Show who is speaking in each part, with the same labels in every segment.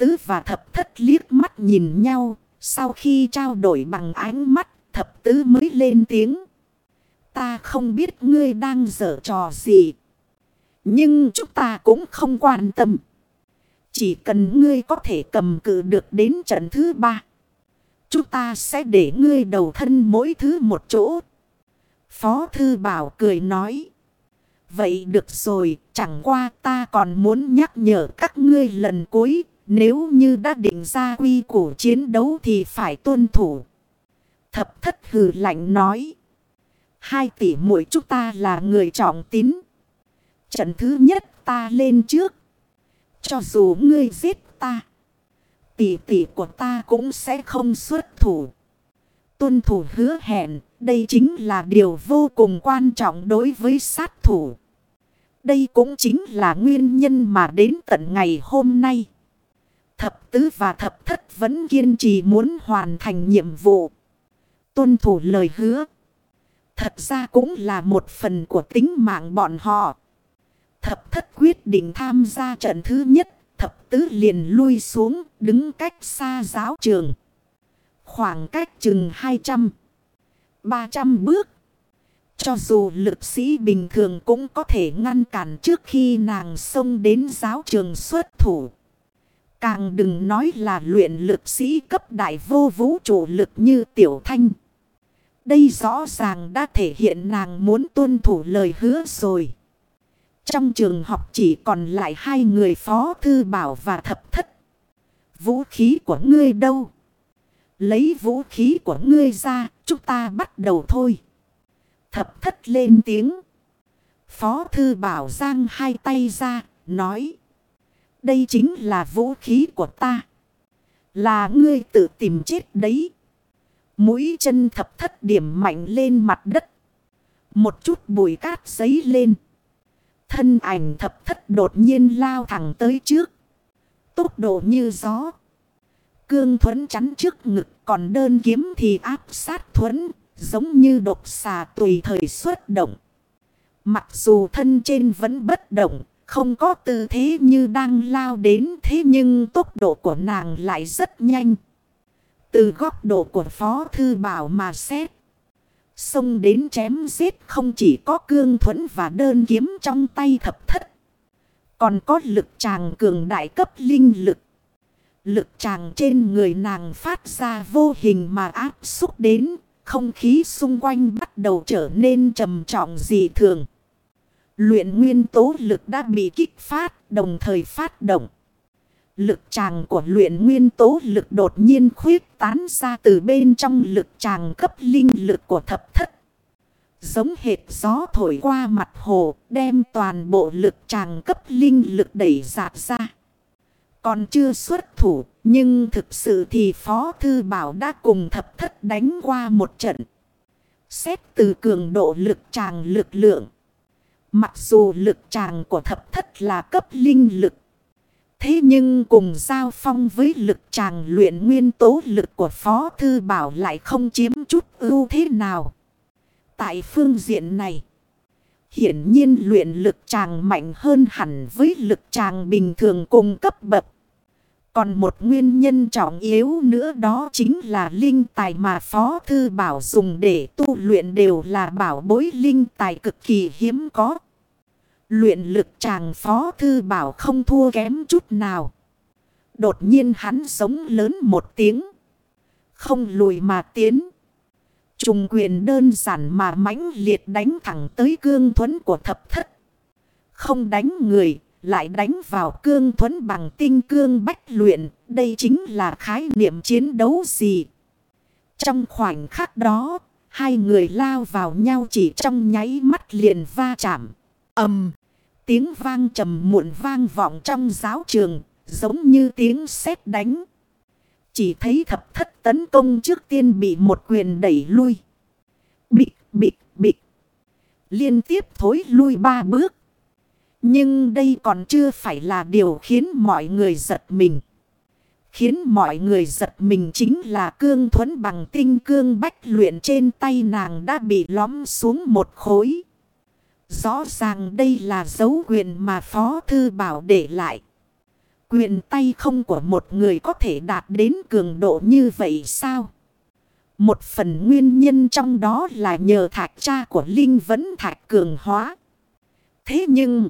Speaker 1: tứ và thập thất liếc mắt nhìn nhau. Sau khi trao đổi bằng ánh mắt, thập tứ mới lên tiếng. Ta không biết ngươi đang dở trò gì. Nhưng chúng ta cũng không quan tâm. Chỉ cần ngươi có thể cầm cự được đến trận thứ ba. Chúng ta sẽ để ngươi đầu thân mỗi thứ một chỗ. Phó Thư Bảo cười nói. Vậy được rồi, chẳng qua ta còn muốn nhắc nhở các ngươi lần cuối. Nếu như đã định ra quy củ chiến đấu thì phải tuân thủ. Thập thất hừ lạnh nói. Hai tỷ muội chúng ta là người trọng tín. Trận thứ nhất ta lên trước. Cho dù ngươi giết ta. Tỷ tỷ của ta cũng sẽ không xuất thủ. Tuân thủ hứa hẹn. Đây chính là điều vô cùng quan trọng đối với sát thủ. Đây cũng chính là nguyên nhân mà đến tận ngày hôm nay. Thập tứ và thập thất vẫn kiên trì muốn hoàn thành nhiệm vụ. Tuân thủ lời hứa. Thật ra cũng là một phần của tính mạng bọn họ. Thập thất quyết định tham gia trận thứ nhất. Thập tứ liền lui xuống, đứng cách xa giáo trường. Khoảng cách chừng 200. 300 bước. Cho dù lực sĩ bình thường cũng có thể ngăn cản trước khi nàng xông đến giáo trường xuất thủ. Càng đừng nói là luyện lực sĩ cấp đại vô vũ trụ lực như tiểu thanh. Đây rõ ràng đã thể hiện nàng muốn tuân thủ lời hứa rồi. Trong trường học chỉ còn lại hai người phó thư bảo và thập thất. Vũ khí của ngươi đâu? Lấy vũ khí của ngươi ra, chúng ta bắt đầu thôi. Thập thất lên tiếng. Phó thư bảo giang hai tay ra, nói. Đây chính là vũ khí của ta. Là ngươi tự tìm chết đấy. Mũi chân thập thất điểm mạnh lên mặt đất. Một chút bụi cát giấy lên. Thân ảnh thập thất đột nhiên lao thẳng tới trước. Tốc độ như gió. Cương thuẫn chắn trước ngực còn đơn kiếm thì áp sát thuẫn. Giống như độc xà tùy thời xuất động. Mặc dù thân trên vẫn bất động. Không có tư thế như đang lao đến thế nhưng tốc độ của nàng lại rất nhanh. Từ góc độ của Phó Thư Bảo mà xét. Xông đến chém giết không chỉ có cương thuẫn và đơn kiếm trong tay thập thất. Còn có lực tràng cường đại cấp linh lực. Lực tràng trên người nàng phát ra vô hình mà áp xúc đến. Không khí xung quanh bắt đầu trở nên trầm trọng dị thường. Luyện nguyên tố lực đã bị kích phát, đồng thời phát động. Lực tràng của luyện nguyên tố lực đột nhiên khuyết tán ra từ bên trong lực tràng cấp linh lực của thập thất. Giống hệt gió thổi qua mặt hồ, đem toàn bộ lực tràng cấp linh lực đẩy dạt ra. Còn chưa xuất thủ, nhưng thực sự thì Phó Thư Bảo đã cùng thập thất đánh qua một trận. Xét từ cường độ lực tràng lực lượng. Mặc dù lực tràng của thập thất là cấp linh lực. Thế nhưng cùng giao phong với lực tràng luyện nguyên tố lực của Phó Thư Bảo lại không chiếm chút ưu thế nào. Tại phương diện này, hiển nhiên luyện lực tràng mạnh hơn hẳn với lực tràng bình thường cùng cấp bậc. Còn một nguyên nhân trọng yếu nữa đó chính là linh tài mà Phó Thư Bảo dùng để tu luyện đều là bảo bối linh tài cực kỳ hiếm có. Luyện lực chàng phó thư bảo không thua kém chút nào. Đột nhiên hắn sống lớn một tiếng. Không lùi mà tiến. Trùng quyền đơn giản mà mãnh liệt đánh thẳng tới cương thuẫn của thập thất. Không đánh người, lại đánh vào cương thuẫn bằng tinh cương bách luyện. Đây chính là khái niệm chiến đấu gì. Trong khoảnh khắc đó, hai người lao vào nhau chỉ trong nháy mắt liền va chạm. ầm Tiếng vang trầm muộn vang vọng trong giáo trường, giống như tiếng sét đánh. Chỉ thấy thập thất tấn công trước tiên bị một quyền đẩy lui. Bịch, bịch, bịch. Liên tiếp thối lui ba bước. Nhưng đây còn chưa phải là điều khiến mọi người giật mình. Khiến mọi người giật mình chính là cương thuẫn bằng tinh cương bách luyện trên tay nàng đã bị lõm xuống một khối. Rõ ràng đây là dấu quyền mà Phó Thư Bảo để lại. Quyền tay không của một người có thể đạt đến cường độ như vậy sao? Một phần nguyên nhân trong đó là nhờ thạch cha của Linh vẫn thạch cường hóa. Thế nhưng...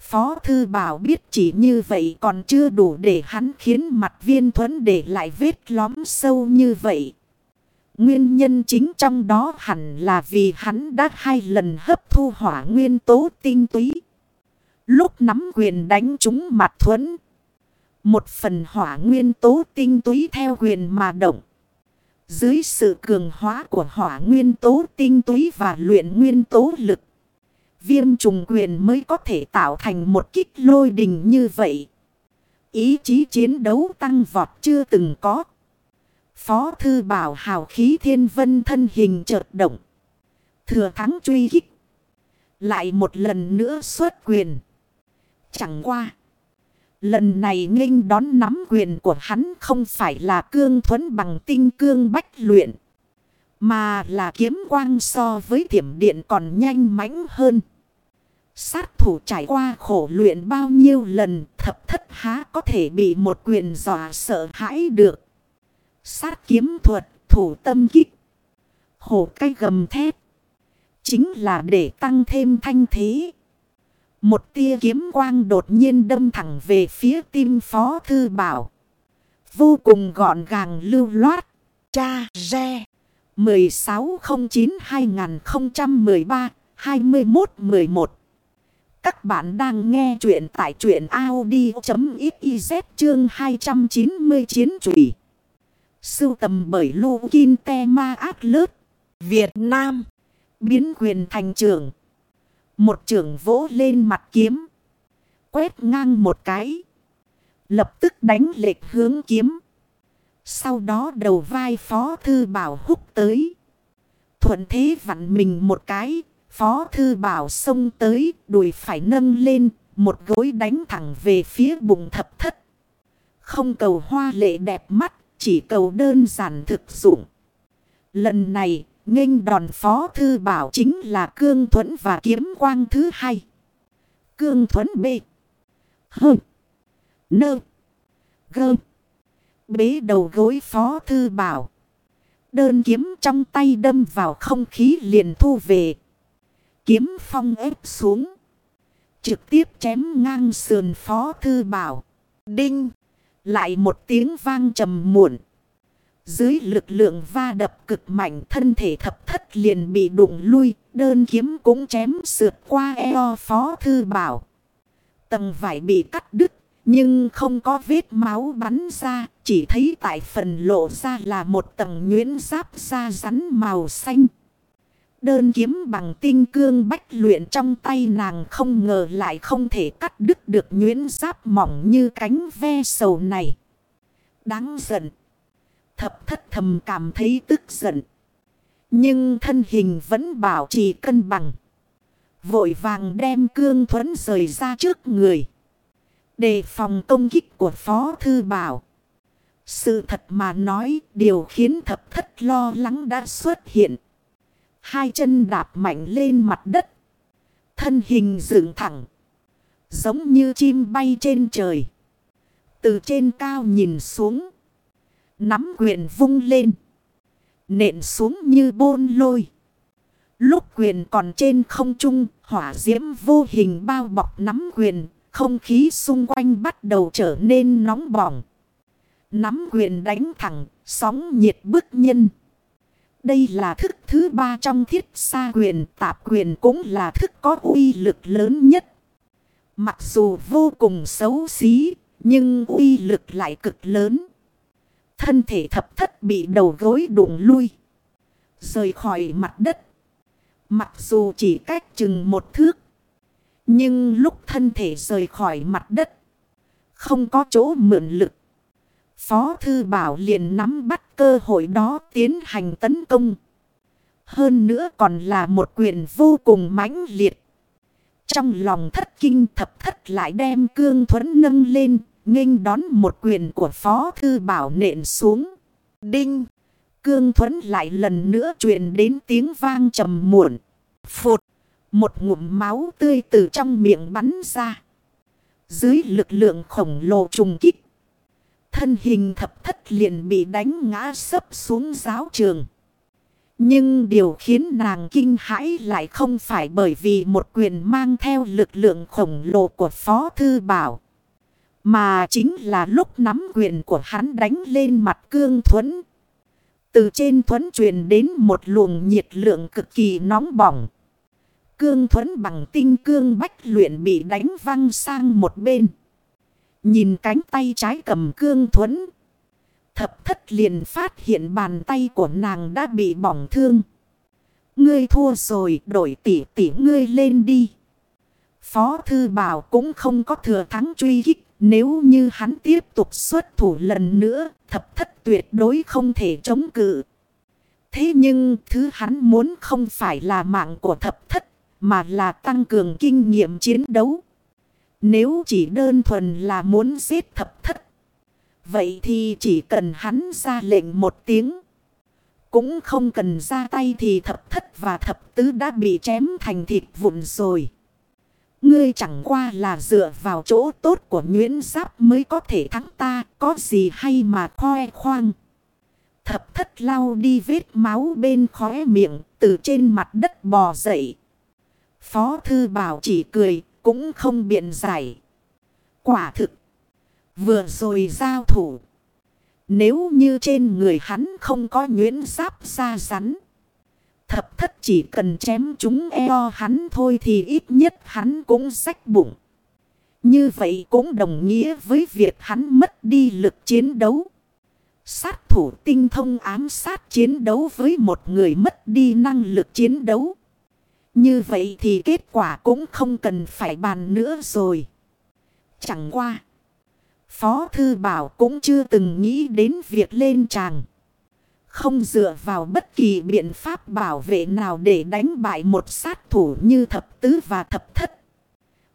Speaker 1: Phó Thư Bảo biết chỉ như vậy còn chưa đủ để hắn khiến mặt viên thuẫn để lại vết lóm sâu như vậy. Nguyên nhân chính trong đó hẳn là vì hắn đã hai lần hấp thu hỏa nguyên tố tinh túy. Lúc nắm quyền đánh chúng mặt thuẫn. Một phần hỏa nguyên tố tinh túy theo quyền mà động. Dưới sự cường hóa của hỏa nguyên tố tinh túy và luyện nguyên tố lực. Viêm trùng quyền mới có thể tạo thành một kích lôi đình như vậy. Ý chí chiến đấu tăng vọt chưa từng có. Phó thư bảo hào khí thiên vân thân hình chợt động. Thừa thắng truy kích. Lại một lần nữa xuất quyền. Chẳng qua. Lần này nghênh đón nắm quyền của hắn không phải là cương thuẫn bằng tinh cương bách luyện. Mà là kiếm quang so với thiểm điện còn nhanh mãnh hơn. Sát thủ trải qua khổ luyện bao nhiêu lần thập thất há có thể bị một quyền dọa sợ hãi được. Sát kiếm thuật, thủ tâm kích. Hổ cây gầm thép. Chính là để tăng thêm thanh thế. Một tia kiếm quang đột nhiên đâm thẳng về phía tim phó thư bảo. Vô cùng gọn gàng lưu loát. Cha Re 1609-2013-2111 Các bạn đang nghe chuyện tại chuyện Audi.xyz chương 290 chiến trụy. Sưu tầm bởi Lô Kinh Te Ma Át Lớt. Việt Nam. Biến quyền thành trưởng. Một trưởng vỗ lên mặt kiếm. Quét ngang một cái. Lập tức đánh lệch hướng kiếm. Sau đó đầu vai phó thư bảo hút tới. Thuận thế vặn mình một cái. Phó thư bảo xông tới đùi phải nâng lên. Một gối đánh thẳng về phía bụng thập thất. Không cầu hoa lệ đẹp mắt. Chỉ cầu đơn giản thực dụng. Lần này, nghênh đòn phó thư bảo chính là cương thuẫn và kiếm quang thứ hai. Cương thuẫn B. H. Nơ. G. Bế đầu gối phó thư bảo. Đơn kiếm trong tay đâm vào không khí liền thu về. Kiếm phong ép xuống. Trực tiếp chém ngang sườn phó thư bảo. Đinh. Lại một tiếng vang trầm muộn. Dưới lực lượng va đập cực mạnh thân thể thập thất liền bị đụng lui. Đơn kiếm cũng chém sượt qua eo phó thư bảo. Tầng vải bị cắt đứt. Nhưng không có vết máu bắn ra. Chỉ thấy tại phần lộ ra là một tầng nhuyễn giáp da rắn màu xanh. Đơn kiếm bằng tinh cương bách luyện trong tay nàng không ngờ lại không thể cắt đứt được nhuyễn giáp mỏng như cánh ve sầu này. Đáng giận. Thập thất thầm cảm thấy tức giận. Nhưng thân hình vẫn bảo trì cân bằng. Vội vàng đem cương thuẫn rời ra trước người. Đề phòng công kích của Phó Thư Bảo. Sự thật mà nói điều khiến thập thất lo lắng đã xuất hiện. Hai chân đạp mạnh lên mặt đất. Thân hình dựng thẳng. Giống như chim bay trên trời. Từ trên cao nhìn xuống. Nắm quyền vung lên. Nện xuống như bôn lôi. Lúc quyền còn trên không trung, hỏa diễm vô hình bao bọc nắm quyền, không khí xung quanh bắt đầu trở nên nóng bỏng. Nắm quyền đánh thẳng, sóng nhiệt bức nhân. Đây là thức thứ ba trong thiết xa quyền, tạp quyền cũng là thức có uy lực lớn nhất. Mặc dù vô cùng xấu xí, nhưng uy lực lại cực lớn. Thân thể thập thất bị đầu gối đụng lui. Rời khỏi mặt đất. Mặc dù chỉ cách chừng một thước. Nhưng lúc thân thể rời khỏi mặt đất. Không có chỗ mượn lực. Phó Thư Bảo liền nắm bắt cơ hội đó tiến hành tấn công. Hơn nữa còn là một quyền vô cùng mãnh liệt. Trong lòng thất kinh thập thất lại đem cương thuẫn nâng lên, nghênh đón một quyền của Phó Thư Bảo nện xuống. Đinh! Cương thuẫn lại lần nữa truyền đến tiếng vang trầm muộn. Phụt! Một ngụm máu tươi từ trong miệng bắn ra. Dưới lực lượng khổng lồ trùng kích. Thân hình thập thất liền bị đánh ngã sấp xuống giáo trường. Nhưng điều khiến nàng kinh hãi lại không phải bởi vì một quyền mang theo lực lượng khổng lồ của Phó Thư Bảo. Mà chính là lúc nắm quyền của hắn đánh lên mặt cương thuẫn. Từ trên thuẫn truyền đến một luồng nhiệt lượng cực kỳ nóng bỏng. Cương thuẫn bằng tinh cương bách luyện bị đánh văng sang một bên. Nhìn cánh tay trái cầm cương thuẫn. Thập thất liền phát hiện bàn tay của nàng đã bị bỏng thương. Ngươi thua rồi đổi tỷ tỷ ngươi lên đi. Phó thư bảo cũng không có thừa thắng truy kích. Nếu như hắn tiếp tục xuất thủ lần nữa, thập thất tuyệt đối không thể chống cự. Thế nhưng thứ hắn muốn không phải là mạng của thập thất, mà là tăng cường kinh nghiệm chiến đấu. Nếu chỉ đơn thuần là muốn giết thập thất, vậy thì chỉ cần hắn ra lệnh một tiếng. Cũng không cần ra tay thì thập thất và thập tứ đã bị chém thành thịt vụn rồi. Ngươi chẳng qua là dựa vào chỗ tốt của Nguyễn Giáp mới có thể thắng ta, có gì hay mà khoe khoang. Thập thất lau đi vết máu bên khóe miệng, từ trên mặt đất bò dậy. Phó thư bảo chỉ cười, cũng không biện giải. Quả thực, vừa rồi giao thủ. Nếu như trên người hắn không có Nguyễn Giáp ra rắn. Thập thất chỉ cần chém chúng eo hắn thôi thì ít nhất hắn cũng rách bụng. Như vậy cũng đồng nghĩa với việc hắn mất đi lực chiến đấu. Sát thủ tinh thông ám sát chiến đấu với một người mất đi năng lực chiến đấu. Như vậy thì kết quả cũng không cần phải bàn nữa rồi. Chẳng qua. Phó Thư Bảo cũng chưa từng nghĩ đến việc lên tràng. Không dựa vào bất kỳ biện pháp bảo vệ nào để đánh bại một sát thủ như thập tứ và thập thất.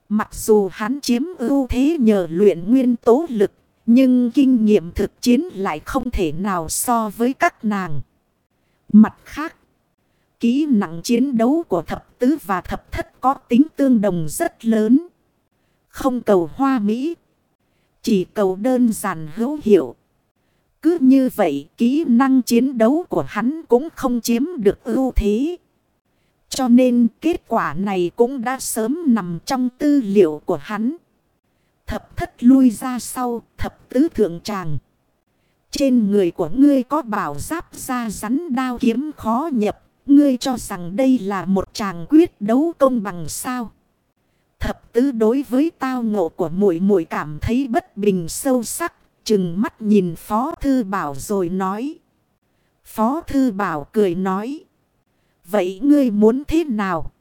Speaker 1: Mặc dù hắn chiếm ưu thế nhờ luyện nguyên tố lực, nhưng kinh nghiệm thực chiến lại không thể nào so với các nàng. Mặt khác, kỹ năng chiến đấu của thập tứ và thập thất có tính tương đồng rất lớn. Không cầu hoa mỹ, chỉ cầu đơn giản hữu hiệu. Cứ như vậy kỹ năng chiến đấu của hắn cũng không chiếm được ưu thế. Cho nên kết quả này cũng đã sớm nằm trong tư liệu của hắn. Thập thất lui ra sau thập tứ thượng tràng. Trên người của ngươi có bảo giáp ra rắn đao kiếm khó nhập. Ngươi cho rằng đây là một chàng quyết đấu công bằng sao. Thập tứ đối với tao ngộ của muội muội cảm thấy bất bình sâu sắc. Chừng mắt nhìn Phó Thư Bảo rồi nói. Phó Thư Bảo cười nói. Vậy ngươi muốn thế nào?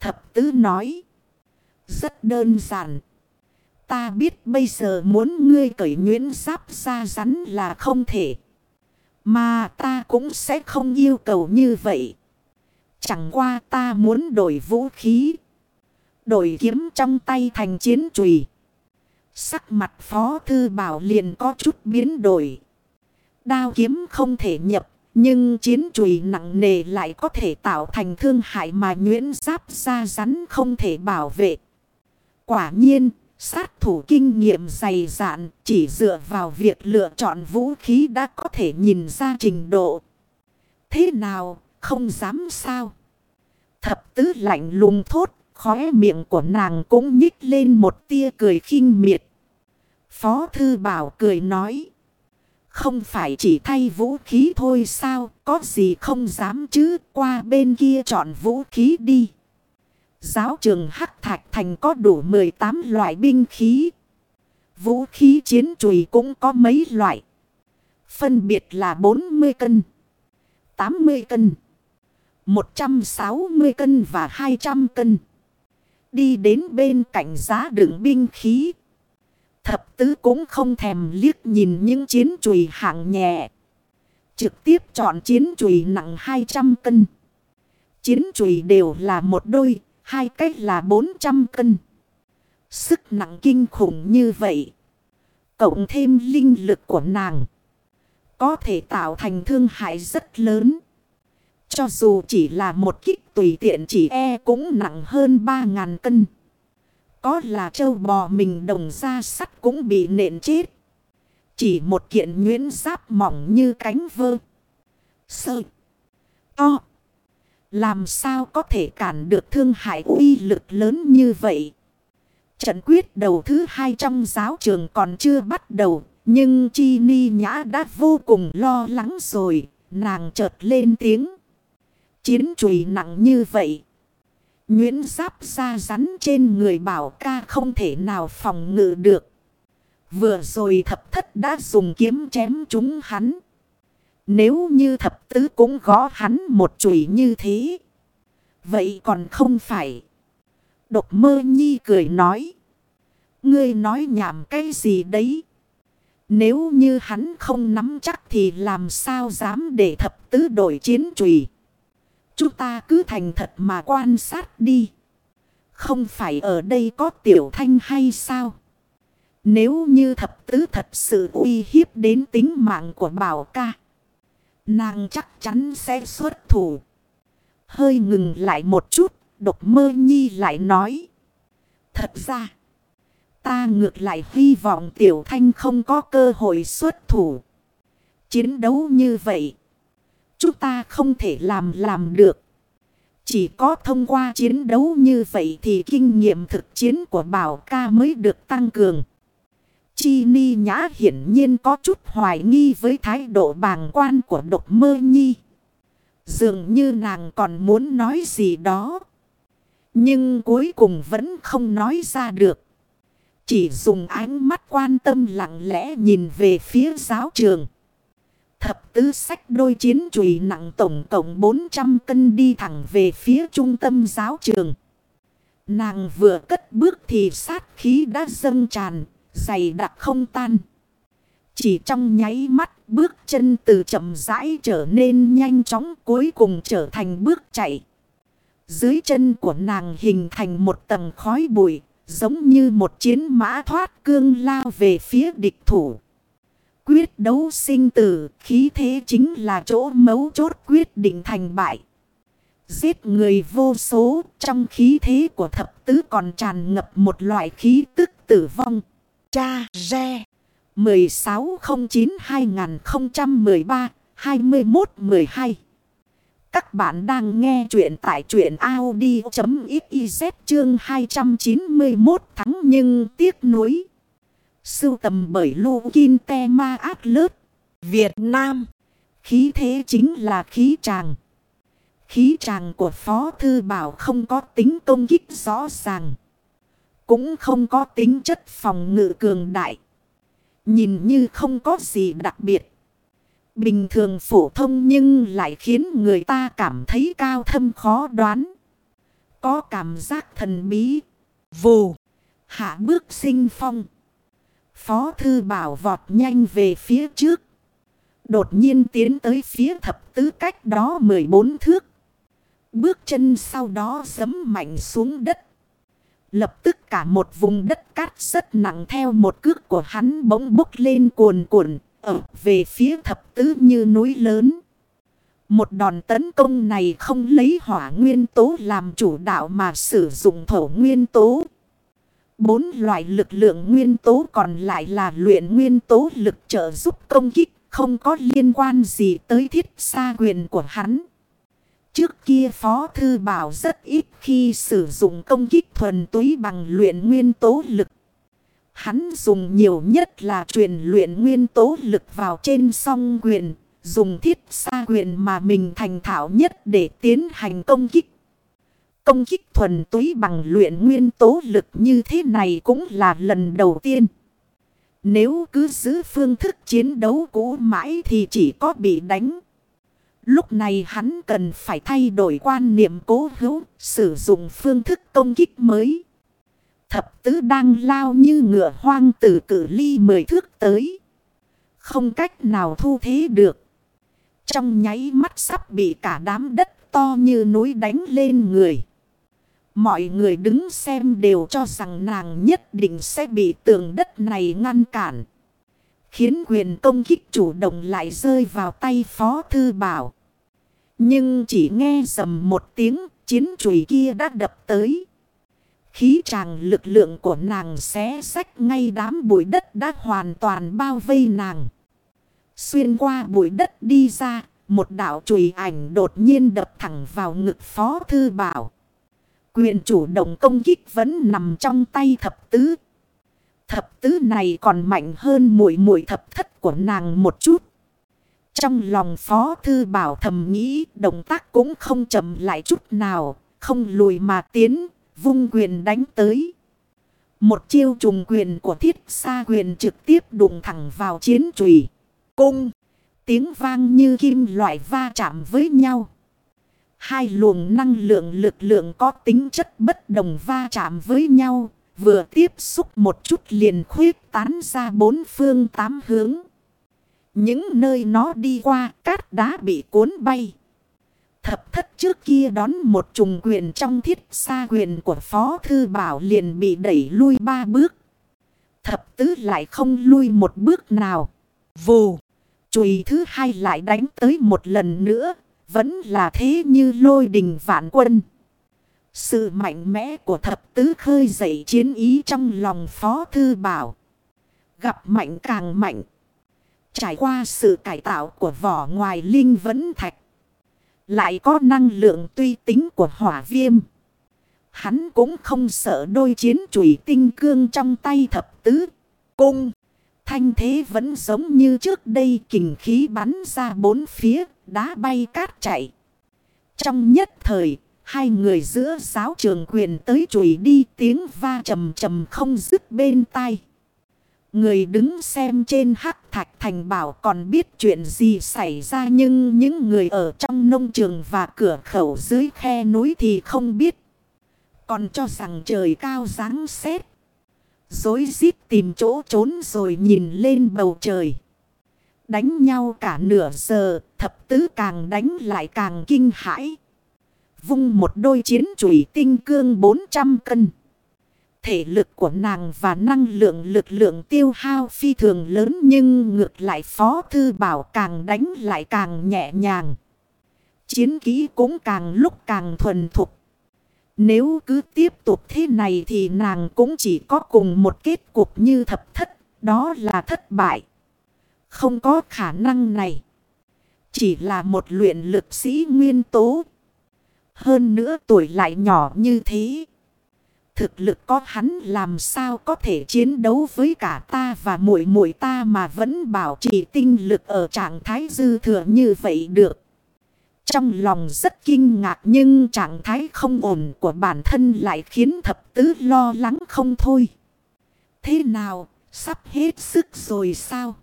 Speaker 1: Thập tứ nói. Rất đơn giản. Ta biết bây giờ muốn ngươi cởi nhuyễn giáp ra rắn là không thể. Mà ta cũng sẽ không yêu cầu như vậy. Chẳng qua ta muốn đổi vũ khí. Đổi kiếm trong tay thành chiến trùy. Sắc mặt phó thư bảo liền có chút biến đổi. Đao kiếm không thể nhập. Nhưng chiến trùy nặng nề lại có thể tạo thành thương hại mà nhuyễn giáp ra rắn không thể bảo vệ. Quả nhiên, sát thủ kinh nghiệm dày dạn chỉ dựa vào việc lựa chọn vũ khí đã có thể nhìn ra trình độ. Thế nào, không dám sao? Thập tứ lạnh lùng thốt, khóe miệng của nàng cũng nhích lên một tia cười khinh miệt. Phó Thư Bảo cười nói. Không phải chỉ thay vũ khí thôi sao, có gì không dám chứ, qua bên kia chọn vũ khí đi. Giáo trường Hắc Thạch Thành có đủ 18 loại binh khí. Vũ khí chiến chùy cũng có mấy loại. Phân biệt là 40 cân, 80 cân, 160 cân và 200 cân. Đi đến bên cạnh giá đựng binh khí. Thập tứ cũng không thèm liếc nhìn những chiến chùy hạng nhẹ. Trực tiếp chọn chiến chùy nặng 200 cân. Chiến chùy đều là một đôi, hai cách là 400 cân. Sức nặng kinh khủng như vậy. Cộng thêm linh lực của nàng. Có thể tạo thành thương hại rất lớn. Cho dù chỉ là một kích tùy tiện chỉ e cũng nặng hơn 3.000 cân. Có là châu bò mình đồng ra sắt cũng bị nện chết. Chỉ một kiện nhuyễn giáp mỏng như cánh vơ. Sợi. To. Làm sao có thể cản được thương hại uy lực lớn như vậy? Trận quyết đầu thứ hai trong giáo trường còn chưa bắt đầu. Nhưng Chi Ni Nhã đã vô cùng lo lắng rồi. Nàng chợt lên tiếng. Chiến chùy nặng như vậy. Nguyễn giáp ra rắn trên người bảo ca không thể nào phòng ngự được. Vừa rồi thập thất đã dùng kiếm chém chúng hắn. Nếu như thập tứ cũng gõ hắn một chùy như thế. Vậy còn không phải. Độc mơ nhi cười nói. Ngươi nói nhảm cái gì đấy? Nếu như hắn không nắm chắc thì làm sao dám để thập tứ đổi chiến trùy. Chúng ta cứ thành thật mà quan sát đi. Không phải ở đây có tiểu thanh hay sao? Nếu như thập tứ thật sự uy hiếp đến tính mạng của bảo ca. Nàng chắc chắn sẽ xuất thủ. Hơi ngừng lại một chút, độc mơ nhi lại nói. Thật ra, ta ngược lại hy vọng tiểu thanh không có cơ hội xuất thủ. Chiến đấu như vậy, chúng ta không thể làm làm được. Chỉ có thông qua chiến đấu như vậy thì kinh nghiệm thực chiến của Bảo ca mới được tăng cường. Chi ni nhã hiển nhiên có chút hoài nghi với thái độ bàng quan của độc mơ nhi. Dường như nàng còn muốn nói gì đó. Nhưng cuối cùng vẫn không nói ra được. Chỉ dùng ánh mắt quan tâm lặng lẽ nhìn về phía giáo trường. Thập tứ sách đôi chiến chùy nặng tổng cộng 400 cân đi thẳng về phía trung tâm giáo trường. Nàng vừa cất bước thì sát khí đã dâng tràn, dày đặc không tan. Chỉ trong nháy mắt bước chân từ chậm rãi trở nên nhanh chóng cuối cùng trở thành bước chạy. Dưới chân của nàng hình thành một tầng khói bụi, giống như một chiến mã thoát cương lao về phía địch thủ. Quyết đấu sinh tử, khí thế chính là chỗ mấu chốt quyết định thành bại. Giết người vô số, trong khí thế của thập tứ còn tràn ngập một loại khí tức tử vong. Cha Re 1609-2013-2112 Các bạn đang nghe chuyện tại chuyện Audi.xyz chương 291 thắng nhưng tiếc nuối. Sưu tầm bởi Lô Kinh Te Ma Át Lớt. Việt Nam. Khí thế chính là khí tràng. Khí tràng của Phó Thư Bảo không có tính công kích rõ ràng. Cũng không có tính chất phòng ngự cường đại. Nhìn như không có gì đặc biệt. Bình thường phổ thông nhưng lại khiến người ta cảm thấy cao thâm khó đoán. Có cảm giác thần bí. Vù. Hạ bước sinh phong. Phó thư bảo vọt nhanh về phía trước. Đột nhiên tiến tới phía thập tứ cách đó 14 thước. Bước chân sau đó dấm mạnh xuống đất. Lập tức cả một vùng đất cát rất nặng theo một cước của hắn bỗng bốc lên cuồn cuộn ở về phía thập tứ như núi lớn. Một đòn tấn công này không lấy hỏa nguyên tố làm chủ đạo mà sử dụng thổ nguyên tố. Bốn loại lực lượng nguyên tố còn lại là luyện nguyên tố lực trợ giúp công kích, không có liên quan gì tới thiết xa quyền của hắn. Trước kia Phó Thư Bảo rất ít khi sử dụng công kích thuần túy bằng luyện nguyên tố lực. Hắn dùng nhiều nhất là truyền luyện nguyên tố lực vào trên song quyền, dùng thiết xa quyền mà mình thành thạo nhất để tiến hành công kích. Công kích thuần túy bằng luyện nguyên tố lực như thế này cũng là lần đầu tiên. Nếu cứ giữ phương thức chiến đấu cũ mãi thì chỉ có bị đánh. Lúc này hắn cần phải thay đổi quan niệm cố hữu, sử dụng phương thức công kích mới. Thập tứ đang lao như ngựa hoang từ cử ly mười thước tới. Không cách nào thu thế được. Trong nháy mắt sắp bị cả đám đất to như núi đánh lên người. Mọi người đứng xem đều cho rằng nàng nhất định sẽ bị tường đất này ngăn cản. Khiến quyền công kích chủ động lại rơi vào tay Phó Thư Bảo. Nhưng chỉ nghe dầm một tiếng chiến chùy kia đã đập tới. Khí tràng lực lượng của nàng xé sách ngay đám bụi đất đã hoàn toàn bao vây nàng. Xuyên qua bụi đất đi ra, một đạo chùy ảnh đột nhiên đập thẳng vào ngực phó thư bảo. Quyền chủ động công kích vẫn nằm trong tay thập tứ. Thập tứ này còn mạnh hơn mũi mũi thập thất của nàng một chút. Trong lòng phó thư bảo thầm nghĩ động tác cũng không chậm lại chút nào, không lùi mà tiến, vung quyền đánh tới. Một chiêu trùng quyền của thiết xa quyền trực tiếp đụng thẳng vào chiến trùy. Cung, tiếng vang như kim loại va chạm với nhau. Hai luồng năng lượng lực lượng có tính chất bất đồng va chạm với nhau, vừa tiếp xúc một chút liền khuyết tán ra bốn phương tám hướng. Những nơi nó đi qua, cát đá bị cuốn bay. Thập thất trước kia đón một trùng quyền trong thiết xa quyền của Phó Thư Bảo liền bị đẩy lui ba bước. Thập tứ lại không lui một bước nào. Vù. Chùy thứ hai lại đánh tới một lần nữa. Vẫn là thế như lôi đình vạn quân. Sự mạnh mẽ của thập tứ khơi dậy chiến ý trong lòng Phó Thư Bảo. Gặp mạnh càng mạnh. Trải qua sự cải tạo của vỏ ngoài linh vẫn thạch. Lại có năng lượng tuy tính của hỏa viêm. Hắn cũng không sợ đôi chiến chủy tinh cương trong tay thập tứ. Cung. Thanh thế vẫn giống như trước đây kình khí bắn ra bốn phía, đá bay cát chạy. Trong nhất thời, hai người giữa giáo trường quyền tới chùi đi tiếng va trầm trầm không dứt bên tai. Người đứng xem trên hắc thạch thành bảo còn biết chuyện gì xảy ra nhưng những người ở trong nông trường và cửa khẩu dưới khe núi thì không biết. Còn cho rằng trời cao ráng xét. Dối rít tìm chỗ trốn rồi nhìn lên bầu trời. Đánh nhau cả nửa giờ, thập tứ càng đánh lại càng kinh hãi. Vung một đôi chiến chủy tinh cương 400 cân. Thể lực của nàng và năng lượng lực lượng tiêu hao phi thường lớn nhưng ngược lại Phó Thư Bảo càng đánh lại càng nhẹ nhàng. Chiến kỹ cũng càng lúc càng thuần thục. Nếu cứ tiếp tục thế này thì nàng cũng chỉ có cùng một kết cục như thập thất, đó là thất bại. Không có khả năng này. Chỉ là một luyện lực sĩ nguyên tố. Hơn nữa tuổi lại nhỏ như thế. Thực lực có hắn làm sao có thể chiến đấu với cả ta và muội muội ta mà vẫn bảo trì tinh lực ở trạng thái dư thừa như vậy được. Trong lòng rất kinh ngạc nhưng trạng thái không ổn của bản thân lại khiến thập tứ lo lắng không thôi. Thế nào, sắp hết sức rồi sao?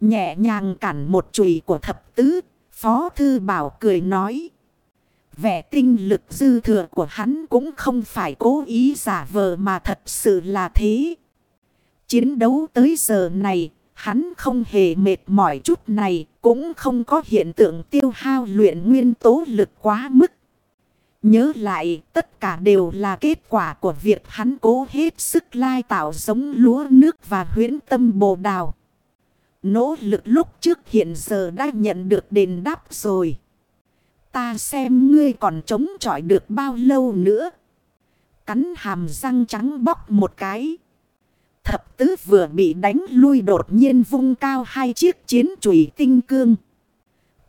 Speaker 1: Nhẹ nhàng cản một chùy của thập tứ, Phó Thư Bảo cười nói. Vẻ tinh lực dư thừa của hắn cũng không phải cố ý giả vờ mà thật sự là thế. Chiến đấu tới giờ này, hắn không hề mệt mỏi chút này, cũng không có hiện tượng tiêu hao luyện nguyên tố lực quá mức. Nhớ lại, tất cả đều là kết quả của việc hắn cố hết sức lai tạo giống lúa nước và huyễn tâm bồ đào. Nỗ lực lúc trước hiện giờ đã nhận được đền đáp rồi. Ta xem ngươi còn chống chọi được bao lâu nữa. Cắn hàm răng trắng bóc một cái. Thập tứ vừa bị đánh lui đột nhiên vung cao hai chiếc chiến chùy tinh cương.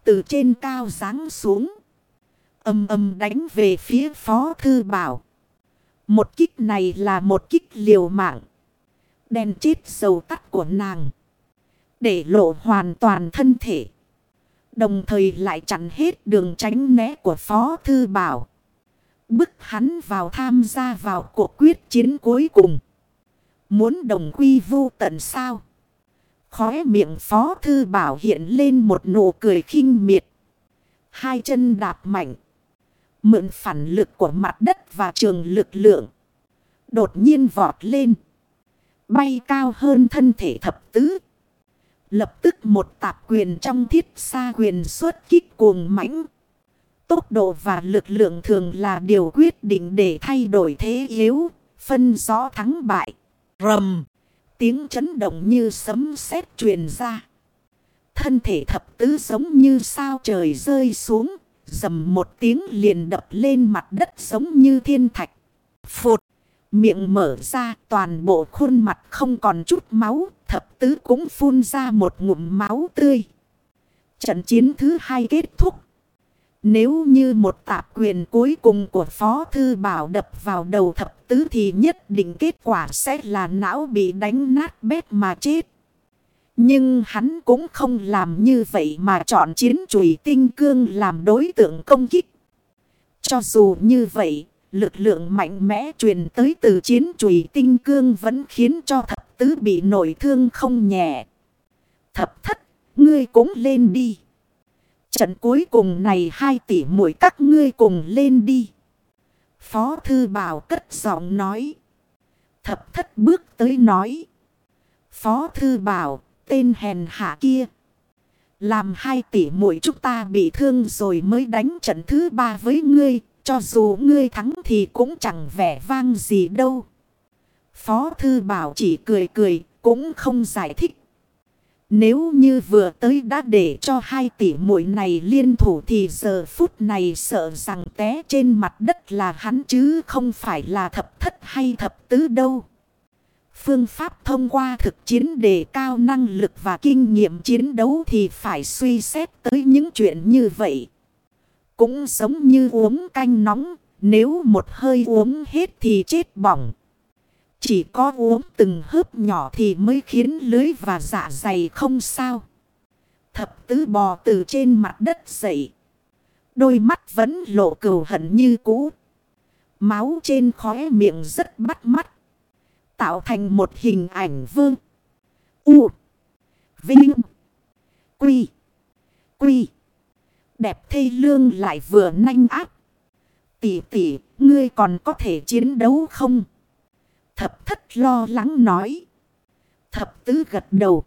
Speaker 1: Từ trên cao giáng xuống. Âm âm đánh về phía phó thư bảo. Một kích này là một kích liều mạng. Đèn chết dầu tắt của nàng. Để lộ hoàn toàn thân thể. Đồng thời lại chặn hết đường tránh né của Phó Thư Bảo. Bức hắn vào tham gia vào cuộc quyết chiến cuối cùng. Muốn đồng quy vô tận sao? Khóe miệng Phó Thư Bảo hiện lên một nụ cười khinh miệt. Hai chân đạp mạnh. Mượn phản lực của mặt đất và trường lực lượng. Đột nhiên vọt lên. Bay cao hơn thân thể thập tứ. Lập tức một tạp quyền trong thiết xa quyền xuất kích cuồng mãnh. Tốc độ và lực lượng thường là điều quyết định để thay đổi thế yếu, phân rõ thắng bại. Rầm, tiếng chấn động như sấm sét truyền ra. Thân thể thập tứ giống như sao trời rơi xuống, dầm một tiếng liền đập lên mặt đất giống như thiên thạch. Phụt, Miệng mở ra toàn bộ khuôn mặt không còn chút máu. Thập tứ cũng phun ra một ngụm máu tươi. Trận chiến thứ hai kết thúc. Nếu như một tạp quyền cuối cùng của Phó Thư Bảo đập vào đầu thập tứ thì nhất định kết quả sẽ là não bị đánh nát bét mà chết. Nhưng hắn cũng không làm như vậy mà chọn chiến chùy tinh cương làm đối tượng công kích. Cho dù như vậy, lực lượng mạnh mẽ truyền tới từ chiến chùy tinh cương vẫn khiến cho thập tứ bị nổi thương không nhẹ. Thập thất, ngươi cũng lên đi. Trận cuối cùng này hai tỷ mũi các ngươi cùng lên đi. Phó thư bảo cất giọng nói. Thập thất bước tới nói. Phó thư bảo, tên hèn hạ kia. Làm hai tỷ mũi chúng ta bị thương rồi mới đánh trận thứ ba với ngươi. Cho dù ngươi thắng thì cũng chẳng vẻ vang gì đâu. Phó thư bảo chỉ cười cười, cũng không giải thích. Nếu như vừa tới đã để cho hai tỷ muội này liên thủ thì giờ phút này sợ rằng té trên mặt đất là hắn chứ không phải là thập thất hay thập tứ đâu. Phương pháp thông qua thực chiến để cao năng lực và kinh nghiệm chiến đấu thì phải suy xét tới những chuyện như vậy. Cũng giống như uống canh nóng, nếu một hơi uống hết thì chết bỏng. Chỉ có uống từng hớp nhỏ thì mới khiến lưới và dạ dày không sao. Thập tứ bò từ trên mặt đất dậy. Đôi mắt vẫn lộ cừu hận như cũ. Máu trên khóe miệng rất bắt mắt. Tạo thành một hình ảnh vương. U. Vinh. Quy. Quy. Đẹp thê lương lại vừa nanh áp. Tỷ tỷ, ngươi còn có thể chiến đấu không? Thập thất lo lắng nói. Thập tứ gật đầu.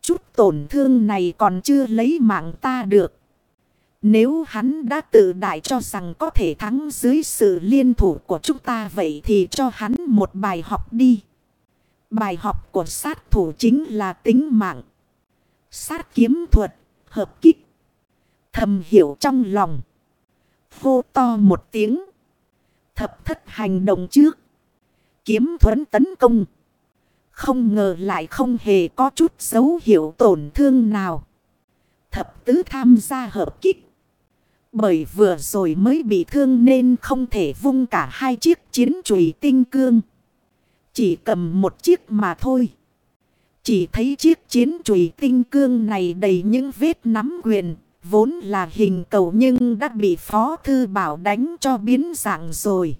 Speaker 1: Chút tổn thương này còn chưa lấy mạng ta được. Nếu hắn đã tự đại cho rằng có thể thắng dưới sự liên thủ của chúng ta vậy thì cho hắn một bài học đi. Bài học của sát thủ chính là tính mạng. Sát kiếm thuật, hợp kích. Thầm hiểu trong lòng. Hô to một tiếng. Thập thất hành động trước kiếm thuẫn tấn công. Không ngờ lại không hề có chút dấu hiệu tổn thương nào. Thập tứ tham gia hợp kích. Bởi vừa rồi mới bị thương nên không thể vung cả hai chiếc chiến chùy tinh cương. Chỉ cầm một chiếc mà thôi. Chỉ thấy chiếc chiến chùy tinh cương này đầy những vết nắm quyền. Vốn là hình cầu nhưng đã bị phó thư bảo đánh cho biến dạng rồi.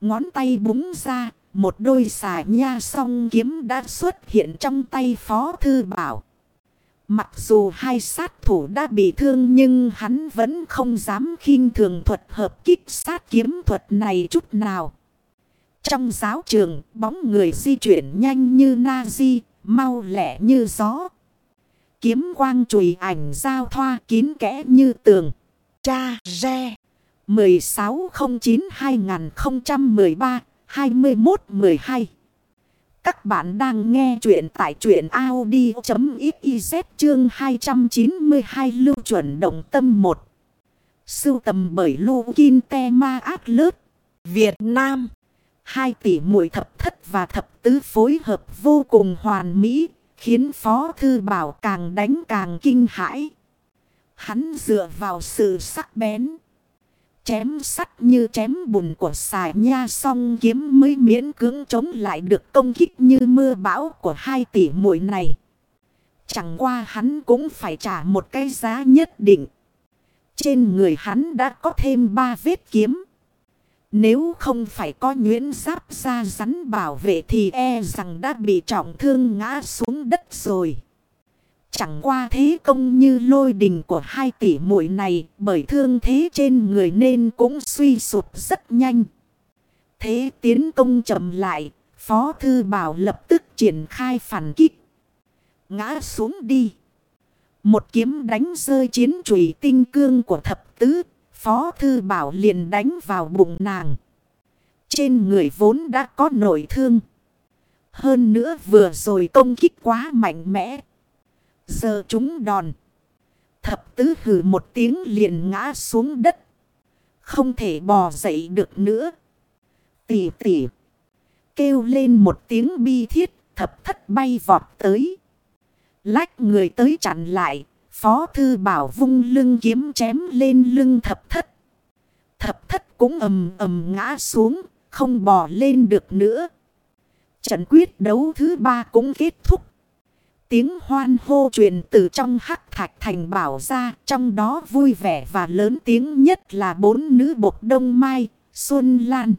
Speaker 1: Ngón tay búng ra, một đôi xà nha song kiếm đã xuất hiện trong tay Phó Thư Bảo. Mặc dù hai sát thủ đã bị thương nhưng hắn vẫn không dám khinh thường thuật hợp kích sát kiếm thuật này chút nào. Trong giáo trường, bóng người di chuyển nhanh như na-di, mau lẻ như gió. Kiếm quang chùy ảnh giao thoa kín kẽ như tường. Cha Re 1609-2013-2112 Các bạn đang nghe chuyện tại chuyện Audi.xyz chương 292 lưu chuẩn động tâm 1 Sưu tầm bởi Lu Kinh Te Ma Át Lớt, Việt Nam. Hai tỷ muội thập thất và thập tứ phối hợp vô cùng hoàn mỹ. Khiến Phó Thư Bảo càng đánh càng kinh hãi Hắn dựa vào sự sắc bén, Chém sắt như chém bùn của xài nha song kiếm mới miễn cưỡng chống lại được công kích như mưa bão của hai tỷ muội này. Chẳng qua hắn cũng phải trả một cái giá nhất định. Trên người hắn đã có thêm ba vết kiếm. Nếu không phải có nhuyễn giáp ra rắn bảo vệ thì e rằng đã bị trọng thương ngã xuống đất rồi. Chẳng qua thế công như lôi đình của hai tỷ muội này bởi thương thế trên người nên cũng suy sụp rất nhanh. Thế tiến công chậm lại, Phó Thư Bảo lập tức triển khai phản kích. Ngã xuống đi. Một kiếm đánh rơi chiến trùy tinh cương của thập tứ, Phó Thư Bảo liền đánh vào bụng nàng. Trên người vốn đã có nổi thương. Hơn nữa vừa rồi công kích quá mạnh mẽ. Giờ chúng đòn. Thập tứ hử một tiếng liền ngã xuống đất. Không thể bò dậy được nữa. Tỉ tỉ Kêu lên một tiếng bi thiết, thập thất bay vọt tới. Lách người tới chặn lại, phó thư bảo vung lưng kiếm chém lên lưng thập thất. Thập thất cũng ầm ầm ngã xuống, không bò lên được nữa. Trận quyết đấu thứ ba cũng kết thúc. Tiếng hoan hô truyền từ trong hắc thạch thành bảo ra, trong đó vui vẻ và lớn tiếng nhất là bốn nữ bột đông mai, Xuân Lan.